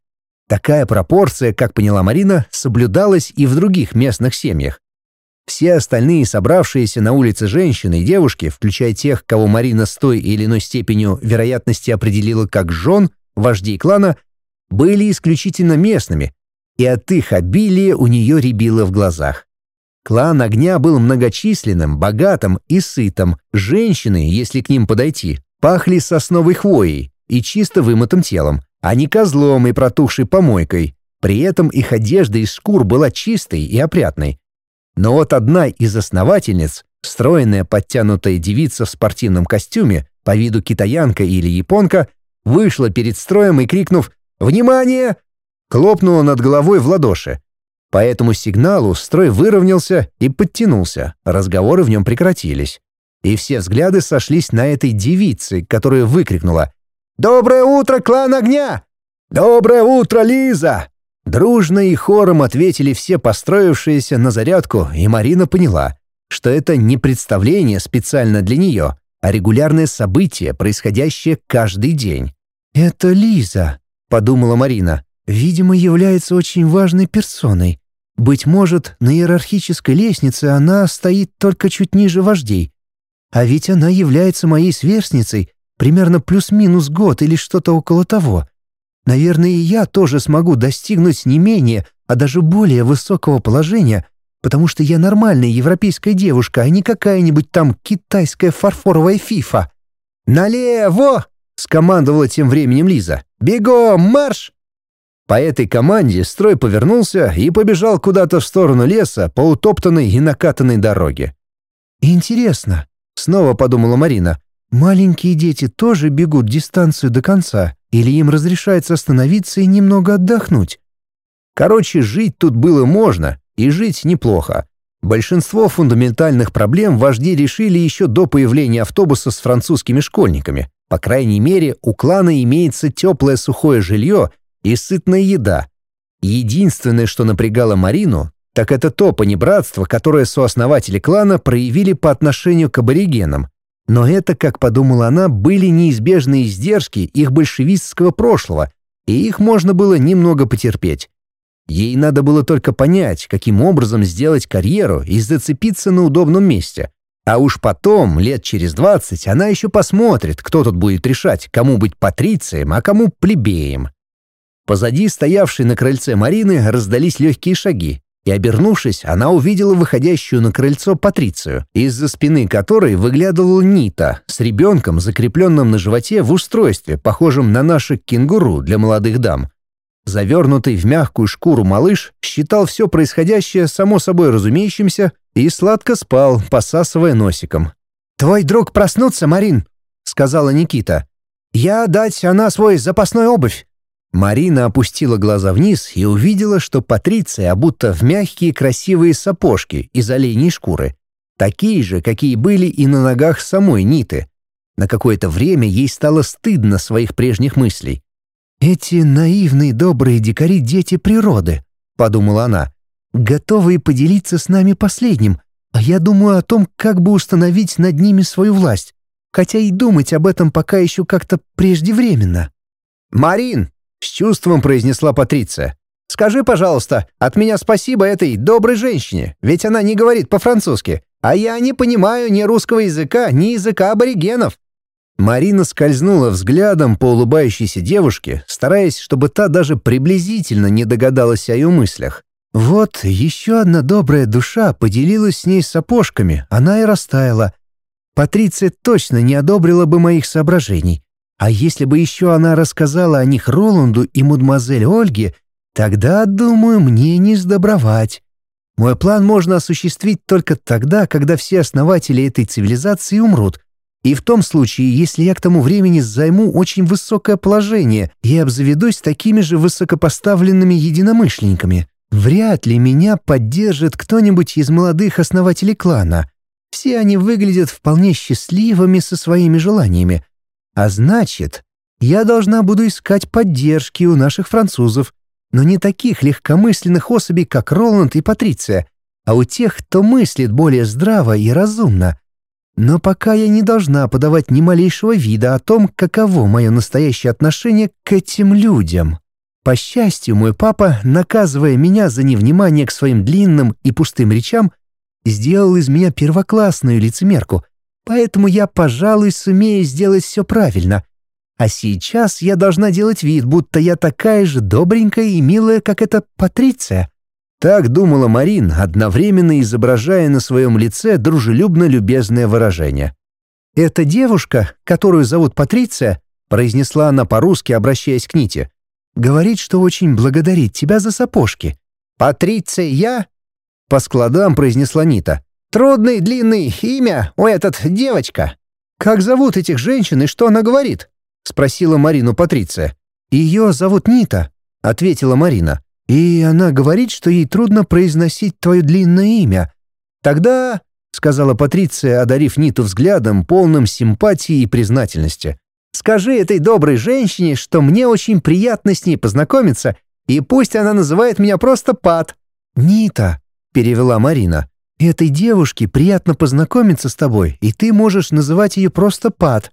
Такая пропорция, как поняла Марина, соблюдалась и в других местных семьях. Все остальные собравшиеся на улице женщины и девушки, включая тех, кого Марина с той или иной степенью вероятности определила как жен, вождей клана, были исключительно местными, и от их обилия у нее рябило в глазах. Клан огня был многочисленным, богатым и сытым. Женщины, если к ним подойти, пахли сосновой хвоей и чисто вымытым телом, а не козлом и протухшей помойкой. При этом их одежда из шкур была чистой и опрятной, но вот одна из основательниц, стройная подтянутая девица в спортивном костюме, по виду китаянка или японка, вышла перед строем и, крикнув «Внимание!», хлопнула над головой в ладоши. По этому сигналу строй выровнялся и подтянулся, разговоры в нем прекратились. И все взгляды сошлись на этой девице, которая выкрикнула «Доброе утро, клан огня! Доброе утро, Лиза!» Дружно и хором ответили все построившиеся на зарядку, и Марина поняла, что это не представление специально для нее, а регулярное событие, происходящее каждый день. «Это Лиза», — подумала Марина. «Видимо, является очень важной персоной. Быть может, на иерархической лестнице она стоит только чуть ниже вождей. А ведь она является моей сверстницей, примерно плюс-минус год или что-то около того». Наверное, и я тоже смогу достигнуть не менее, а даже более высокого положения, потому что я нормальная европейская девушка, а не какая-нибудь там китайская фарфоровая фифа». «Налево!» — скомандовала тем временем Лиза. «Бегом, марш!» По этой команде строй повернулся и побежал куда-то в сторону леса по утоптанной и накатанной дороге. «Интересно», — снова подумала Марина, — «маленькие дети тоже бегут дистанцию до конца?» Или им разрешается остановиться и немного отдохнуть? Короче, жить тут было можно, и жить неплохо. Большинство фундаментальных проблем вожди решили еще до появления автобуса с французскими школьниками. По крайней мере, у клана имеется теплое сухое жилье и сытная еда. Единственное, что напрягало Марину, так это то понебратство, которое сооснователи клана проявили по отношению к аборигенам. Но это, как подумала она, были неизбежные издержки их большевистского прошлого, и их можно было немного потерпеть. Ей надо было только понять, каким образом сделать карьеру и зацепиться на удобном месте. А уж потом, лет через двадцать, она еще посмотрит, кто тут будет решать, кому быть патрицием, а кому плебеем. Позади стоявшей на крыльце Марины раздались легкие шаги, и, обернувшись, она увидела выходящую на крыльцо Патрицию, из-за спины которой выглядывал Нита с ребенком, закрепленным на животе в устройстве, похожем на наши кенгуру для молодых дам. Завернутый в мягкую шкуру малыш считал все происходящее само собой разумеющимся и сладко спал, посасывая носиком. «Твой друг проснутся, Марин», — сказала Никита. «Я дать она свой запасной обувь». Марина опустила глаза вниз и увидела, что Патриция будто в мягкие красивые сапожки из оленей шкуры. Такие же, какие были и на ногах самой Ниты. На какое-то время ей стало стыдно своих прежних мыслей. «Эти наивные добрые дикари — дети природы», — подумала она, — «готовые поделиться с нами последним, а я думаю о том, как бы установить над ними свою власть, хотя и думать об этом пока еще как-то преждевременно». «Марин!» С чувством произнесла Патриция. «Скажи, пожалуйста, от меня спасибо этой доброй женщине, ведь она не говорит по-французски, а я не понимаю ни русского языка, ни языка аборигенов». Марина скользнула взглядом по улыбающейся девушке, стараясь, чтобы та даже приблизительно не догадалась о ее мыслях. Вот еще одна добрая душа поделилась с ней сапожками, она и растаяла. Патриция точно не одобрила бы моих соображений. А если бы еще она рассказала о них Роланду и мадемуазель Ольге, тогда, думаю, мне не сдобровать. Мой план можно осуществить только тогда, когда все основатели этой цивилизации умрут, и в том случае, если я к тому времени займу очень высокое положение и обзаведусь такими же высокопоставленными единомышленниками. Вряд ли меня поддержит кто-нибудь из молодых основателей клана. Все они выглядят вполне счастливыми со своими желаниями, а значит, я должна буду искать поддержки у наших французов, но не таких легкомысленных особей, как Роланд и Патриция, а у тех, кто мыслит более здраво и разумно. Но пока я не должна подавать ни малейшего вида о том, каково мое настоящее отношение к этим людям. По счастью, мой папа, наказывая меня за невнимание к своим длинным и пустым речам, сделал из меня первоклассную лицемерку — поэтому я, пожалуй, сумею сделать все правильно. А сейчас я должна делать вид, будто я такая же добренькая и милая, как эта Патриция». Так думала Марин, одновременно изображая на своем лице дружелюбно-любезное выражение. «Эта девушка, которую зовут Патриция», — произнесла она по-русски, обращаясь к Ните, — «говорит, что очень благодарит тебя за сапожки». «Патриция, я?» — по складам произнесла Нита. Трудный, длинный имя у этот девочка. Как зовут этих женщин и что она говорит?» — спросила Марину Патриция. «Ее зовут Нита», — ответила Марина. «И она говорит, что ей трудно произносить твое длинное имя. Тогда...» — сказала Патриция, одарив Ниту взглядом, полным симпатии и признательности. «Скажи этой доброй женщине, что мне очень приятно с ней познакомиться, и пусть она называет меня просто Пат». «Нита», — перевела Марина. Этой девушке приятно познакомиться с тобой, и ты можешь называть ее просто Пат».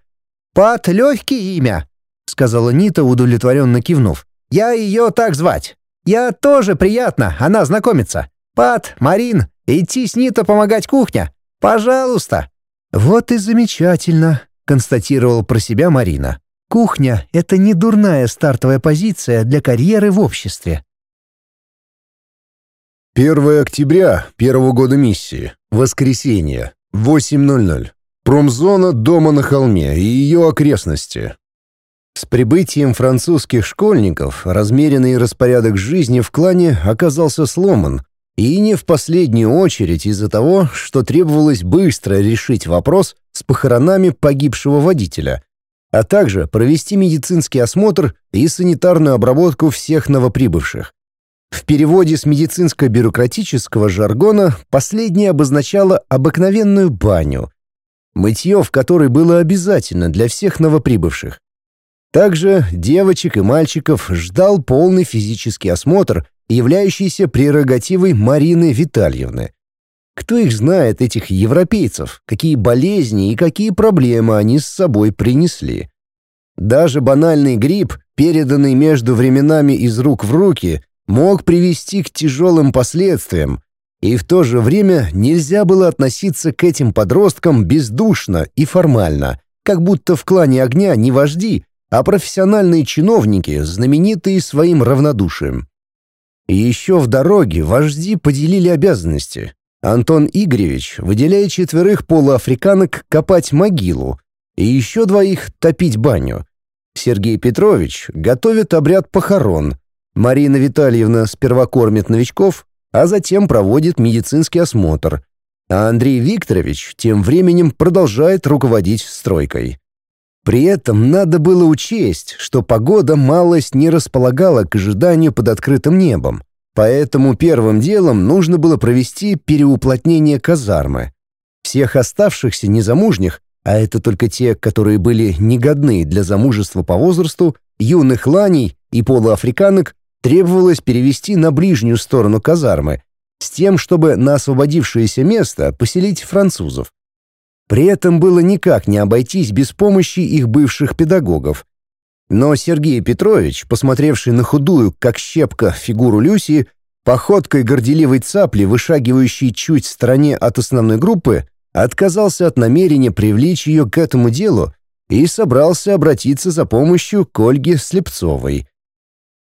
«Пат — легкое имя», — сказала Нита, удовлетворенно кивнув. «Я ее так звать. Я тоже приятно, она знакомится. Пат, Марин, идти с Нита помогать кухня. Пожалуйста». «Вот и замечательно», — констатировал про себя Марина. «Кухня — это не дурная стартовая позиция для карьеры в обществе». 1 октября первого года миссии. Воскресенье. 8.00. Промзона дома на холме и ее окрестности. С прибытием французских школьников размеренный распорядок жизни в клане оказался сломан, и не в последнюю очередь из-за того, что требовалось быстро решить вопрос с похоронами погибшего водителя, а также провести медицинский осмотр и санитарную обработку всех новоприбывших. В переводе с медицинско-бюрократического жаргона последнее обозначало обыкновенную баню, мытье в которой было обязательно для всех новоприбывших. Также девочек и мальчиков ждал полный физический осмотр, являющийся прерогативой Марины Витальевны. Кто их знает, этих европейцев, какие болезни и какие проблемы они с собой принесли. Даже банальный грипп, переданный между временами из рук в руки – мог привести к тяжелым последствиям, и в то же время нельзя было относиться к этим подросткам бездушно и формально, как будто в клане огня не вожди, а профессиональные чиновники, знаменитые своим равнодушием. И еще в дороге вожди поделили обязанности. Антон Игоревич выделяет четверых полуафриканок копать могилу и еще двоих топить баню. Сергей Петрович готовит обряд похорон, Марина Витальевна сперва кормит новичков, а затем проводит медицинский осмотр. А Андрей Викторович тем временем продолжает руководить стройкой. При этом надо было учесть, что погода малость не располагала к ожиданию под открытым небом. Поэтому первым делом нужно было провести переуплотнение казармы. Всех оставшихся незамужних, а это только те, которые были негодны для замужества по возрасту, юных ланей и полуафриканок, требовалось перевести на ближнюю сторону казармы, с тем, чтобы на освободившееся место поселить французов. При этом было никак не обойтись без помощи их бывших педагогов. Но Сергей Петрович, посмотревший на худую, как щепка, фигуру Люси, походкой горделивой цапли, вышагивающей чуть в стороне от основной группы, отказался от намерения привлечь ее к этому делу и собрался обратиться за помощью к Ольге Слепцовой.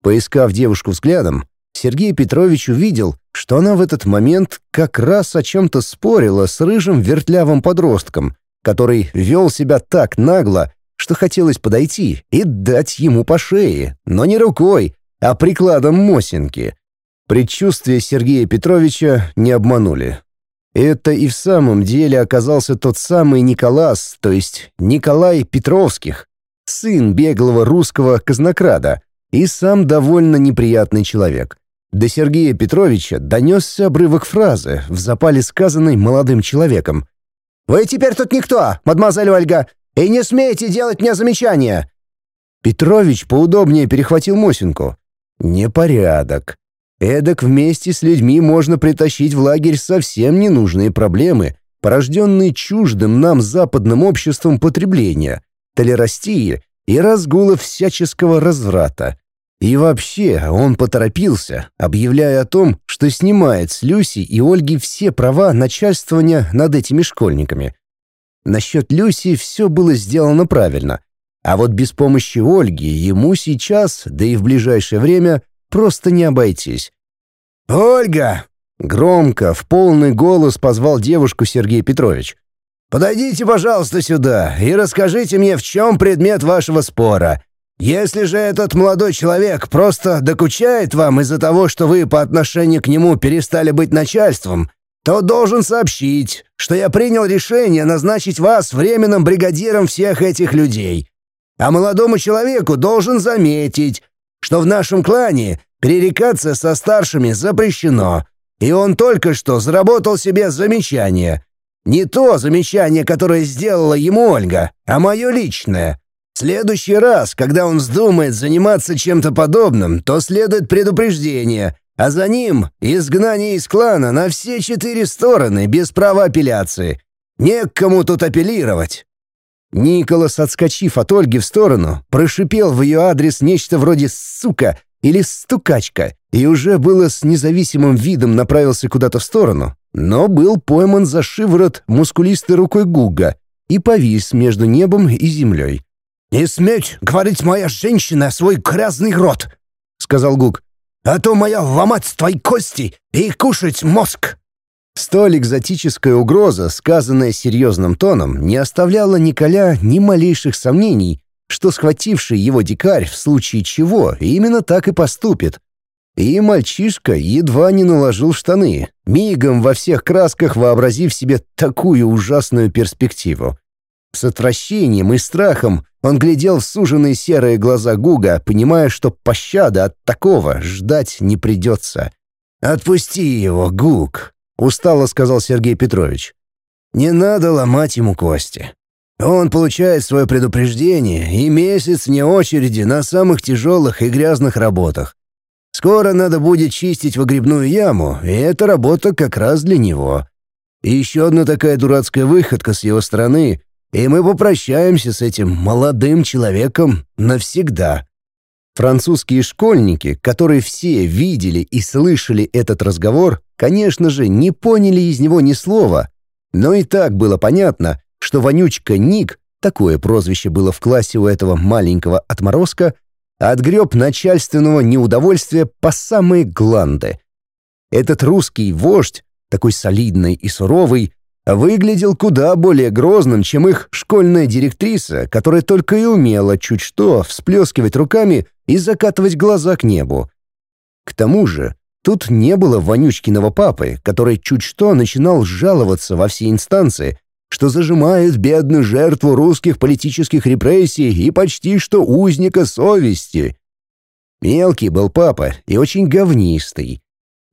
Поискав девушку взглядом, Сергей Петрович увидел, что она в этот момент как раз о чем-то спорила с рыжим вертлявым подростком, который вел себя так нагло, что хотелось подойти и дать ему по шее, но не рукой, а прикладом Мосинки. Предчувствия Сергея Петровича не обманули. Это и в самом деле оказался тот самый Николас, то есть Николай Петровских, сын беглого русского казнокрада, и сам довольно неприятный человек. До Сергея Петровича донесся обрывок фразы, в запале сказанной молодым человеком. «Вы теперь тут никто, мадемуазель Ольга, и не смеете делать мне замечания!» Петрович поудобнее перехватил Мосинку. «Непорядок. Эдак вместе с людьми можно притащить в лагерь совсем ненужные проблемы, порожденные чуждым нам западным обществом потребления, толерастии и разгула всяческого разврата. И вообще он поторопился, объявляя о том, что снимает с Люси и Ольги все права начальствования над этими школьниками. Насчет Люси все было сделано правильно, а вот без помощи Ольги ему сейчас, да и в ближайшее время, просто не обойтись. «Ольга!» — громко, в полный голос позвал девушку Сергей Петрович. «Подойдите, пожалуйста, сюда и расскажите мне, в чем предмет вашего спора. Если же этот молодой человек просто докучает вам из-за того, что вы по отношению к нему перестали быть начальством, то должен сообщить, что я принял решение назначить вас временным бригадиром всех этих людей. А молодому человеку должен заметить, что в нашем клане перерекаться со старшими запрещено, и он только что заработал себе замечание». Не то замечание, которое сделала ему Ольга, а мое личное. В следующий раз, когда он вздумает заниматься чем-то подобным, то следует предупреждение, а за ним — изгнание из клана на все четыре стороны без права апелляции. Не к кому тут апеллировать». Николас, отскочив от Ольги в сторону, прошипел в ее адрес нечто вроде «сука» или «стукачка» и уже было с независимым видом направился куда-то в сторону, но был пойман за шиворот мускулистой рукой Гуга и повис между небом и землей. «Не сметь говорить моя женщина свой грязный рот!» — сказал Гуг, «А то моя ломать твои кости и кушать мозг!» Столь экзотическая угроза, сказанная серьезным тоном, не оставляла Николя ни малейших сомнений, что схвативший его дикарь в случае чего именно так и поступит, и мальчишка едва не наложил штаны, мигом во всех красках вообразив себе такую ужасную перспективу. С отвращением и страхом он глядел в суженные серые глаза Гуга, понимая, что пощады от такого ждать не придется. «Отпусти его, Гук», — устало сказал Сергей Петрович. «Не надо ломать ему кости. Он получает свое предупреждение и месяц вне очереди на самых тяжелых и грязных работах. Скоро надо будет чистить выгребную яму, и эта работа как раз для него. И еще одна такая дурацкая выходка с его стороны, и мы попрощаемся с этим молодым человеком навсегда». Французские школьники, которые все видели и слышали этот разговор, конечно же, не поняли из него ни слова, но и так было понятно, что вонючка Ник, такое прозвище было в классе у этого маленького отморозка, отгреб начальственного неудовольствия по самые гланды. Этот русский вождь, такой солидный и суровый, выглядел куда более грозным, чем их школьная директриса, которая только и умела чуть что всплескивать руками и закатывать глаза к небу. К тому же тут не было Вонючкиного папы, который чуть что начинал жаловаться во все инстанции что зажимает бедную жертву русских политических репрессий и почти что узника совести. Мелкий был папа и очень говнистый.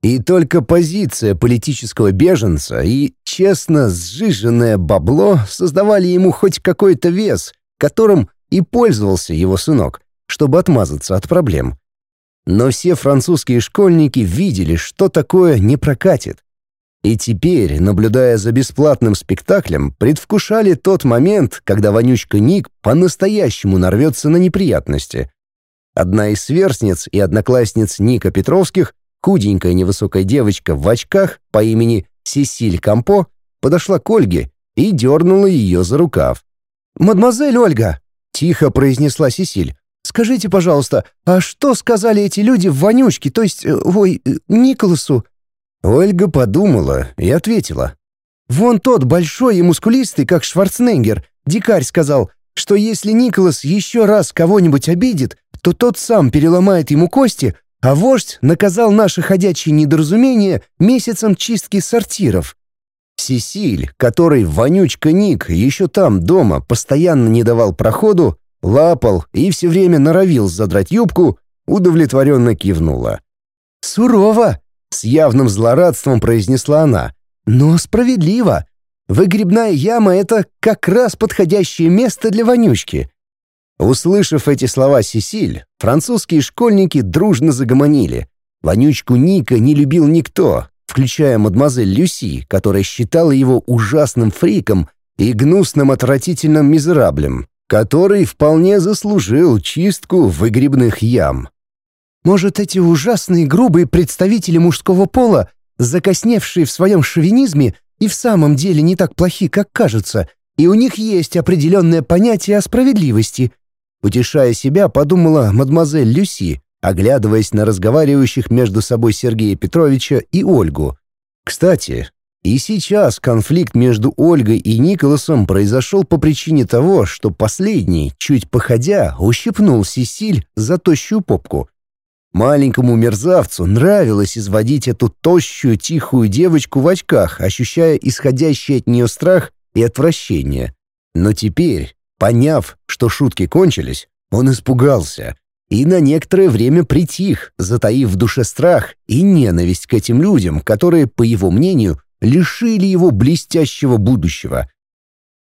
И только позиция политического беженца и честно сжиженное бабло создавали ему хоть какой-то вес, которым и пользовался его сынок, чтобы отмазаться от проблем. Но все французские школьники видели, что такое не прокатит. И теперь, наблюдая за бесплатным спектаклем, предвкушали тот момент, когда вонючка Ник по-настоящему нарвется на неприятности. Одна из сверстниц и одноклассниц Ника Петровских, худенькая невысокая девочка в очках по имени Сесиль Кампо, подошла к Ольге и дернула ее за рукав. «Мадемуазель Ольга!» — тихо произнесла Сесиль. «Скажите, пожалуйста, а что сказали эти люди в вонючке, то есть, э, ой, э, Николасу?» Ольга подумала и ответила. «Вон тот большой и мускулистый, как Шварценеггер, дикарь сказал, что если Николас еще раз кого-нибудь обидит, то тот сам переломает ему кости, а вождь наказал наше ходячее недоразумение месяцем чистки сортиров». Сесиль, который вонючка Ник еще там дома постоянно не давал проходу, лапал и все время норовил задрать юбку, удовлетворенно кивнула. «Сурово!» С явным злорадством произнесла она. «Но справедливо. Выгребная яма — это как раз подходящее место для вонючки». Услышав эти слова Сесиль, французские школьники дружно загомонили. Вонючку Ника не любил никто, включая мадемуазель Люси, которая считала его ужасным фриком и гнусным отвратительным мизераблем, который вполне заслужил чистку выгребных ям. Может, эти ужасные грубые представители мужского пола, закосневшие в своем шовинизме, и в самом деле не так плохи, как кажется, и у них есть определенное понятие о справедливости. Утешая себя, подумала мадемуазель Люси, оглядываясь на разговаривающих между собой Сергея Петровича и Ольгу. Кстати, и сейчас конфликт между Ольгой и Николасом произошел по причине того, что последний, чуть походя, ущипнул Сесиль за тощую попку. Маленькому мерзавцу нравилось изводить эту тощую, тихую девочку в очках, ощущая исходящий от нее страх и отвращение. Но теперь, поняв, что шутки кончились, он испугался и на некоторое время притих, затаив в душе страх и ненависть к этим людям, которые, по его мнению, лишили его блестящего будущего.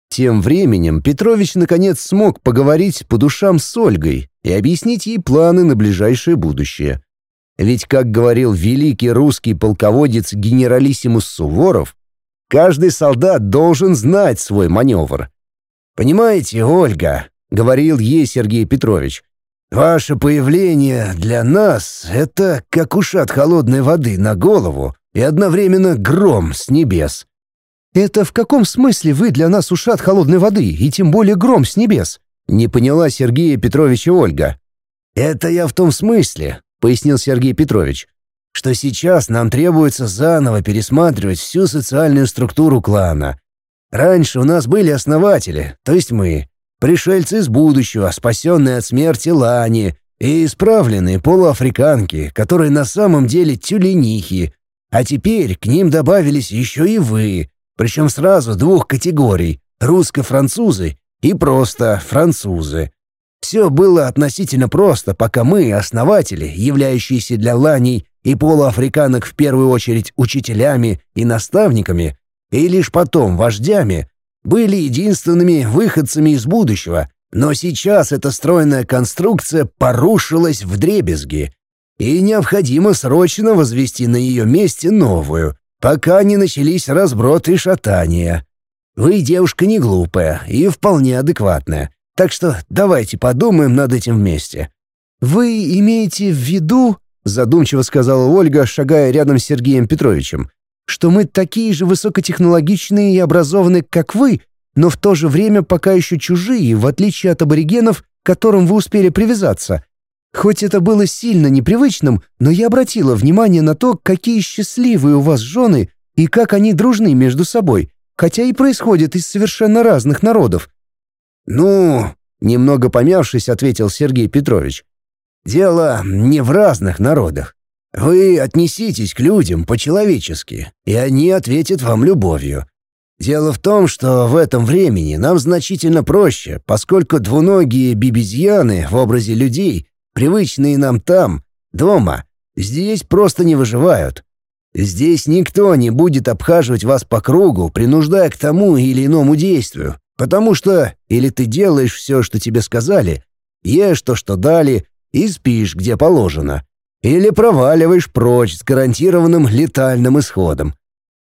Тем временем Петрович наконец смог поговорить по душам с Ольгой, и объяснить ей планы на ближайшее будущее. Ведь, как говорил великий русский полководец генералиссимус Суворов, каждый солдат должен знать свой маневр. «Понимаете, Ольга», — говорил ей Сергей Петрович, «ваше появление для нас — это как ушат холодной воды на голову и одновременно гром с небес». «Это в каком смысле вы для нас ушат холодной воды и тем более гром с небес?» Не поняла Сергея Петровича Ольга. «Это я в том смысле», — пояснил Сергей Петрович, «что сейчас нам требуется заново пересматривать всю социальную структуру клана. Раньше у нас были основатели, то есть мы, пришельцы из будущего, спасенные от смерти Лани, и исправленные полуафриканки, которые на самом деле тюленихи. А теперь к ним добавились еще и вы, причем сразу двух категорий — русско-французы и просто французы. Все было относительно просто, пока мы, основатели, являющиеся для ланей и полуафриканок в первую очередь учителями и наставниками, и лишь потом вождями, были единственными выходцами из будущего, но сейчас эта стройная конструкция порушилась в дребезги, и необходимо срочно возвести на ее месте новую, пока не начались разброты и шатания. Ну вы девушка не глупая и вполне адекватная, так что давайте подумаем над этим вместе». «Вы имеете в виду...» — задумчиво сказала Ольга, шагая рядом с Сергеем Петровичем, «что мы такие же высокотехнологичные и образованные, как вы, но в то же время пока еще чужие, в отличие от аборигенов, к которым вы успели привязаться. Хоть это было сильно непривычным, но я обратила внимание на то, какие счастливые у вас жены и как они дружны между собой хотя и происходят из совершенно разных народов. «Ну...» — немного помявшись, ответил Сергей Петрович. «Дело не в разных народах. Вы отнеситесь к людям по-человечески, и они ответят вам любовью. Дело в том, что в этом времени нам значительно проще, поскольку двуногие бибизьяны в образе людей, привычные нам там, дома, здесь просто не выживают. Здесь никто не будет обхаживать вас по кругу, принуждая к тому или иному действию, потому что или ты делаешь все, что тебе сказали, ешь то, что дали, и спишь, где положено, или проваливаешь прочь с гарантированным летальным исходом.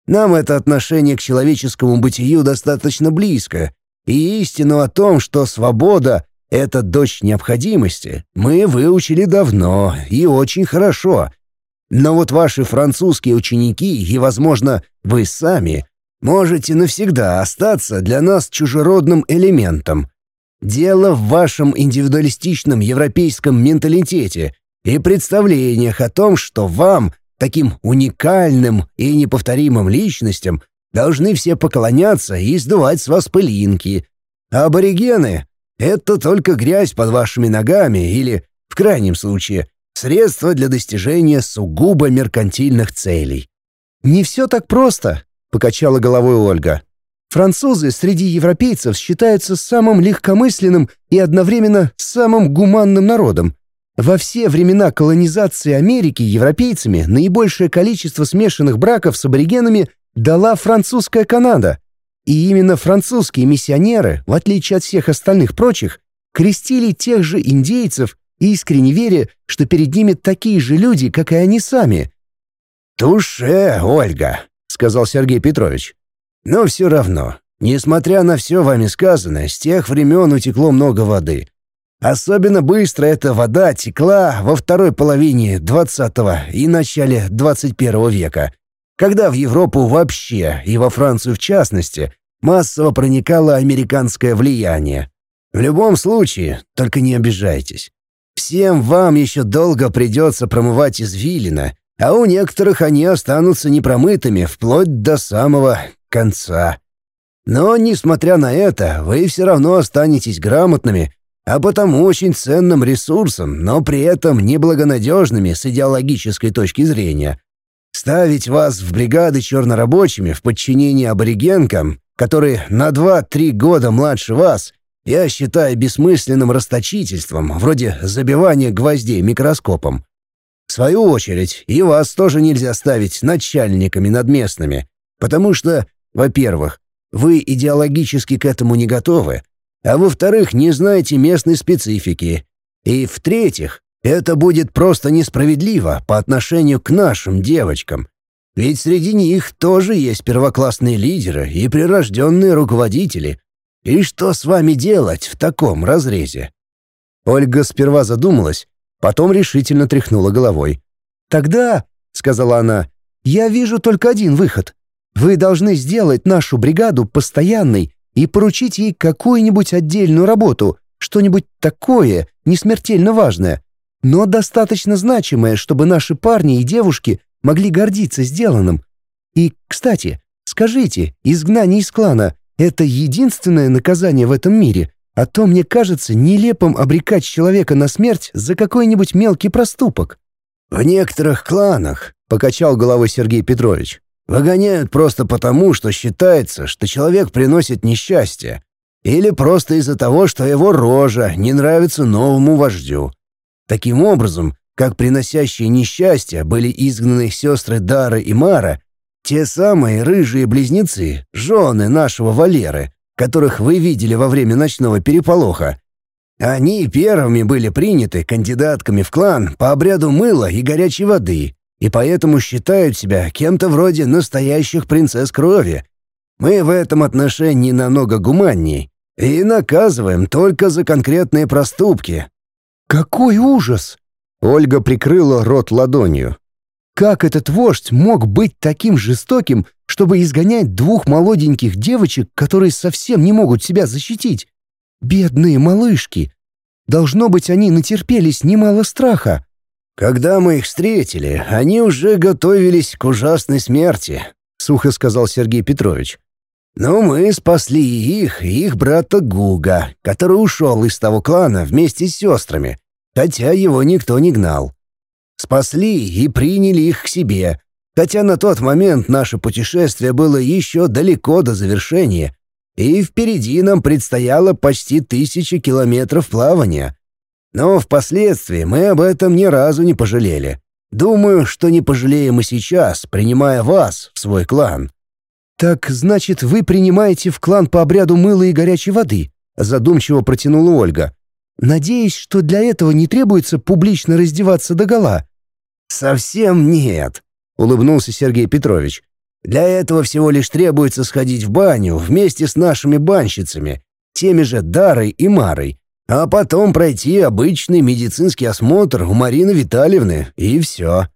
Нам это отношение к человеческому бытию достаточно близко, и истину о том, что свобода — это дочь необходимости, мы выучили давно и очень хорошо — но вот ваши французские ученики и, возможно, вы сами можете навсегда остаться для нас чужеродным элементом. Дело в вашем индивидуалистичном европейском менталитете и представлениях о том, что вам, таким уникальным и неповторимым личностям, должны все поклоняться и сдувать с вас пылинки. Аборигены — это только грязь под вашими ногами или, в крайнем случае, Средство для достижения сугубо меркантильных целей. «Не все так просто», — покачала головой Ольга. «Французы среди европейцев считаются самым легкомысленным и одновременно самым гуманным народом. Во все времена колонизации Америки европейцами наибольшее количество смешанных браков с аборигенами дала французская Канада. И именно французские миссионеры, в отличие от всех остальных прочих, крестили тех же индейцев искренне веря, что перед ними такие же люди, как и они сами. «Туше, Ольга», — сказал Сергей Петрович. «Но все равно, несмотря на все вами сказанное, с тех времен утекло много воды. Особенно быстро эта вода текла во второй половине двадцатого и начале двадцать первого века, когда в Европу вообще, и во Францию в частности, массово проникало американское влияние. В любом случае, только не обижайтесь. Всем вам еще долго придется промывать извилина, а у некоторых они останутся непромытыми вплоть до самого конца. Но, несмотря на это, вы все равно останетесь грамотными, а потому очень ценным ресурсом, но при этом неблагонадежными с идеологической точки зрения. Ставить вас в бригады чернорабочими в подчинении аборигенкам, которые на 2-3 года младше вас — я считаю бессмысленным расточительством, вроде забивания гвоздей микроскопом. В свою очередь, и вас тоже нельзя ставить начальниками над местными, потому что, во-первых, вы идеологически к этому не готовы, а во-вторых, не знаете местной специфики, и в-третьих, это будет просто несправедливо по отношению к нашим девочкам, ведь среди них тоже есть первоклассные лидеры и прирожденные руководители — и что с вами делать в таком разрезе? Ольга сперва задумалась, потом решительно тряхнула головой. «Тогда», — сказала она, — «я вижу только один выход. Вы должны сделать нашу бригаду постоянной и поручить ей какую-нибудь отдельную работу, что-нибудь такое, несмертельно важное, но достаточно значимое, чтобы наши парни и девушки могли гордиться сделанным. И, кстати, скажите, изгнание из клана это единственное наказание в этом мире, а то мне кажется нелепым обрекать человека на смерть за какой-нибудь мелкий проступок». «В некоторых кланах», — покачал головой Сергей Петрович, «выгоняют просто потому, что считается, что человек приносит несчастье, или просто из-за того, что его рожа не нравится новому вождю. Таким образом, как приносящие несчастье были изгнаны сестры Дары и Мара, те самые рыжие близнецы, жены нашего Валеры, которых вы видели во время ночного переполоха. Они первыми были приняты кандидатками в клан по обряду мыла и горячей воды, и поэтому считают себя кем-то вроде настоящих принцесс крови. Мы в этом отношении намного гуманней и наказываем только за конкретные проступки». «Какой ужас!» Ольга прикрыла рот ладонью. Как этот вождь мог быть таким жестоким, чтобы изгонять двух молоденьких девочек, которые совсем не могут себя защитить? Бедные малышки! Должно быть, они натерпелись немало страха. «Когда мы их встретили, они уже готовились к ужасной смерти», — сухо сказал Сергей Петрович. «Но мы спасли их и их брата Гуга, который ушел из того клана вместе с сестрами, хотя его никто не гнал спасли и приняли их к себе, хотя на тот момент наше путешествие было еще далеко до завершения, и впереди нам предстояло почти тысячи километров плавания. Но впоследствии мы об этом ни разу не пожалели. Думаю, что не пожалеем и сейчас, принимая вас в свой клан». «Так, значит, вы принимаете в клан по обряду мыла и горячей воды?» задумчиво протянула Ольга. «Надеюсь, что для этого не требуется публично раздеваться догола. «Совсем нет», — улыбнулся Сергей Петрович. «Для этого всего лишь требуется сходить в баню вместе с нашими банщицами, теми же Дарой и Марой, а потом пройти обычный медицинский осмотр у Марины Витальевны, и все».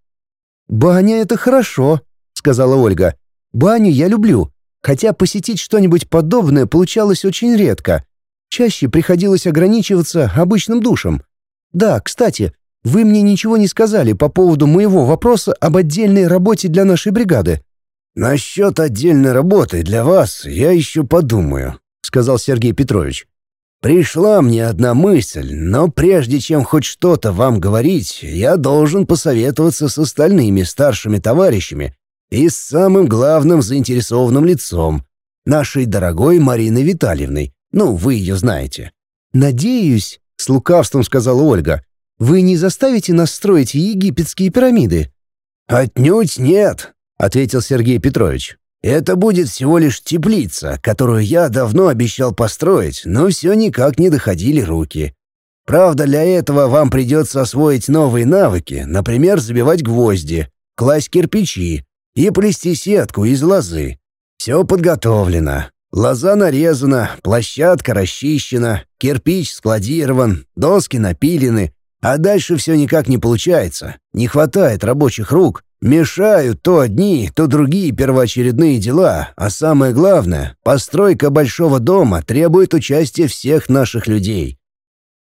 «Баня — это хорошо», — сказала Ольга. «Баню я люблю, хотя посетить что-нибудь подобное получалось очень редко. Чаще приходилось ограничиваться обычным душем. Да, кстати, вы мне ничего не сказали по поводу моего вопроса об отдельной работе для нашей бригады». «Насчет отдельной работы для вас я еще подумаю», — сказал Сергей Петрович. «Пришла мне одна мысль, но прежде чем хоть что-то вам говорить, я должен посоветоваться с остальными старшими товарищами и с самым главным заинтересованным лицом, нашей дорогой Мариной Витальевной. Ну, вы ее знаете». «Надеюсь», — с лукавством сказала Ольга, — вы не заставите нас строить египетские пирамиды?» «Отнюдь нет», — ответил Сергей Петрович. «Это будет всего лишь теплица, которую я давно обещал построить, но все никак не доходили руки. Правда, для этого вам придется освоить новые навыки, например, забивать гвозди, класть кирпичи и плести сетку из лозы. Все подготовлено. Лоза нарезана, площадка расчищена, кирпич складирован, доски напилены, а дальше все никак не получается. Не хватает рабочих рук. Мешают то одни, то другие первоочередные дела. А самое главное, постройка большого дома требует участия всех наших людей.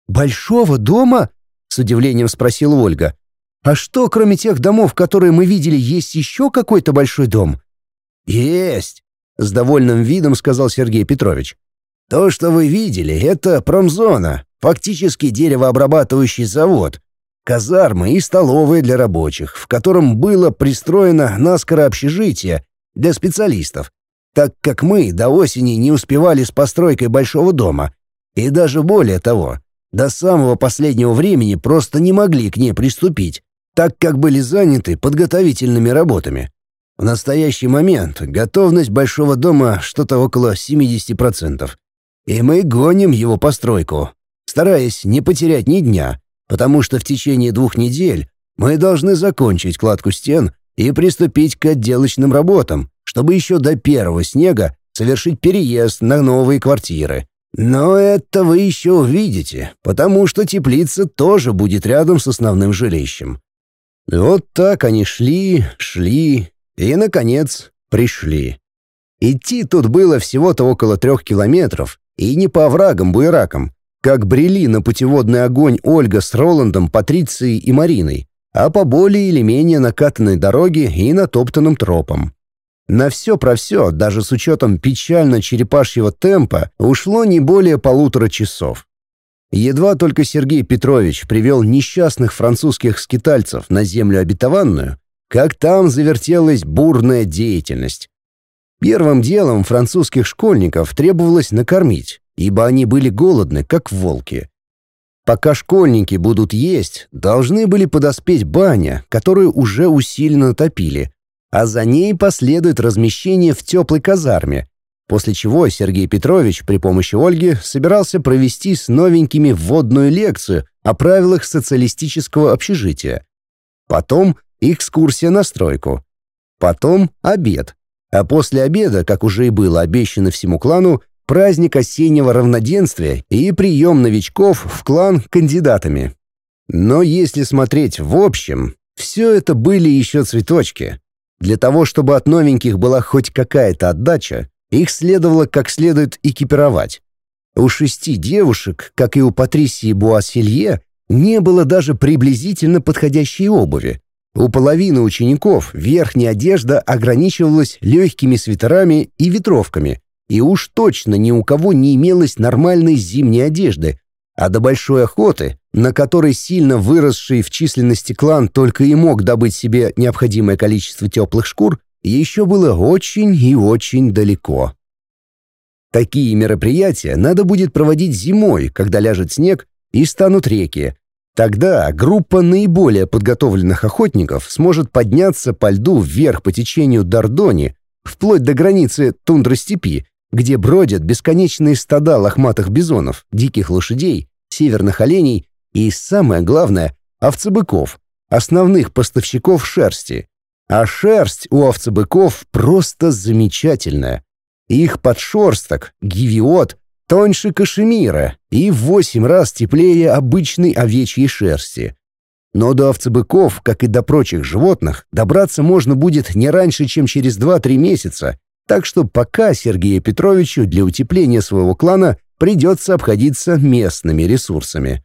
«Большого дома?» — с удивлением спросил Ольга. «А что, кроме тех домов, которые мы видели, есть еще какой-то большой дом?» «Есть!» — с довольным видом сказал Сергей Петрович. «То, что вы видели, это промзона фактически деревообрабатывающий завод, казармы и столовые для рабочих, в котором было пристроено наскоро общежитие для специалистов, так как мы до осени не успевали с постройкой большого дома, и даже более того, до самого последнего времени просто не могли к ней приступить, так как были заняты подготовительными работами. В настоящий момент готовность большого дома что-то около 70%. И мы гоним его постройку, стараясь не потерять ни дня, потому что в течение двух недель мы должны закончить кладку стен и приступить к отделочным работам, чтобы еще до первого снега совершить переезд на новые квартиры. Но это вы еще увидите, потому что теплица тоже будет рядом с основным жилищем. Вот так они шли, шли и, наконец, пришли. Идти тут было всего-то около трех километров, и не по оврагам-буеракам, как брели на путеводный огонь Ольга с Роландом, Патрицией и Мариной, а по более или менее накатанной дороге и натоптанным тропам. На все про все, даже с учетом печально-черепашьего темпа, ушло не более полутора часов. Едва только Сергей Петрович привел несчастных французских скитальцев на землю обетованную, как там завертелась бурная деятельность. Первым делом французских школьников требовалось накормить ибо они были голодны, как волки. Пока школьники будут есть, должны были подоспеть баня, которую уже усиленно топили, а за ней последует размещение в теплой казарме, после чего Сергей Петрович при помощи Ольги собирался провести с новенькими вводную лекцию о правилах социалистического общежития. Потом экскурсия на стройку. Потом обед. А после обеда, как уже и было обещано всему клану, праздник осеннего равноденствия и прием новичков в клан кандидатами. Но если смотреть в общем, все это были еще цветочки. Для того, чтобы от новеньких была хоть какая-то отдача, их следовало как следует экипировать. У шести девушек, как и у Патрисии Буасселье, не было даже приблизительно подходящей обуви. У половины учеников верхняя одежда ограничивалась легкими свитерами и ветровками, и уж точно ни у кого не имелось нормальной зимней одежды, а до большой охоты, на которой сильно выросший в численности клан только и мог добыть себе необходимое количество теплых шкур, еще было очень и очень далеко. Такие мероприятия надо будет проводить зимой, когда ляжет снег и станут реки. Тогда группа наиболее подготовленных охотников сможет подняться по льду вверх по течению Дордони, вплоть до границы тундры степи, где бродят бесконечные стада лохматых бизонов, диких лошадей, северных оленей и, самое главное, овцебыков, основных поставщиков шерсти. А шерсть у овцебыков просто замечательная. Их подшерсток, гивиот, тоньше кашемира и в восемь раз теплее обычной овечьей шерсти. Но до овцебыков, как и до прочих животных, добраться можно будет не раньше, чем через 2-3 месяца, так что пока Сергею Петровичу для утепления своего клана придется обходиться местными ресурсами.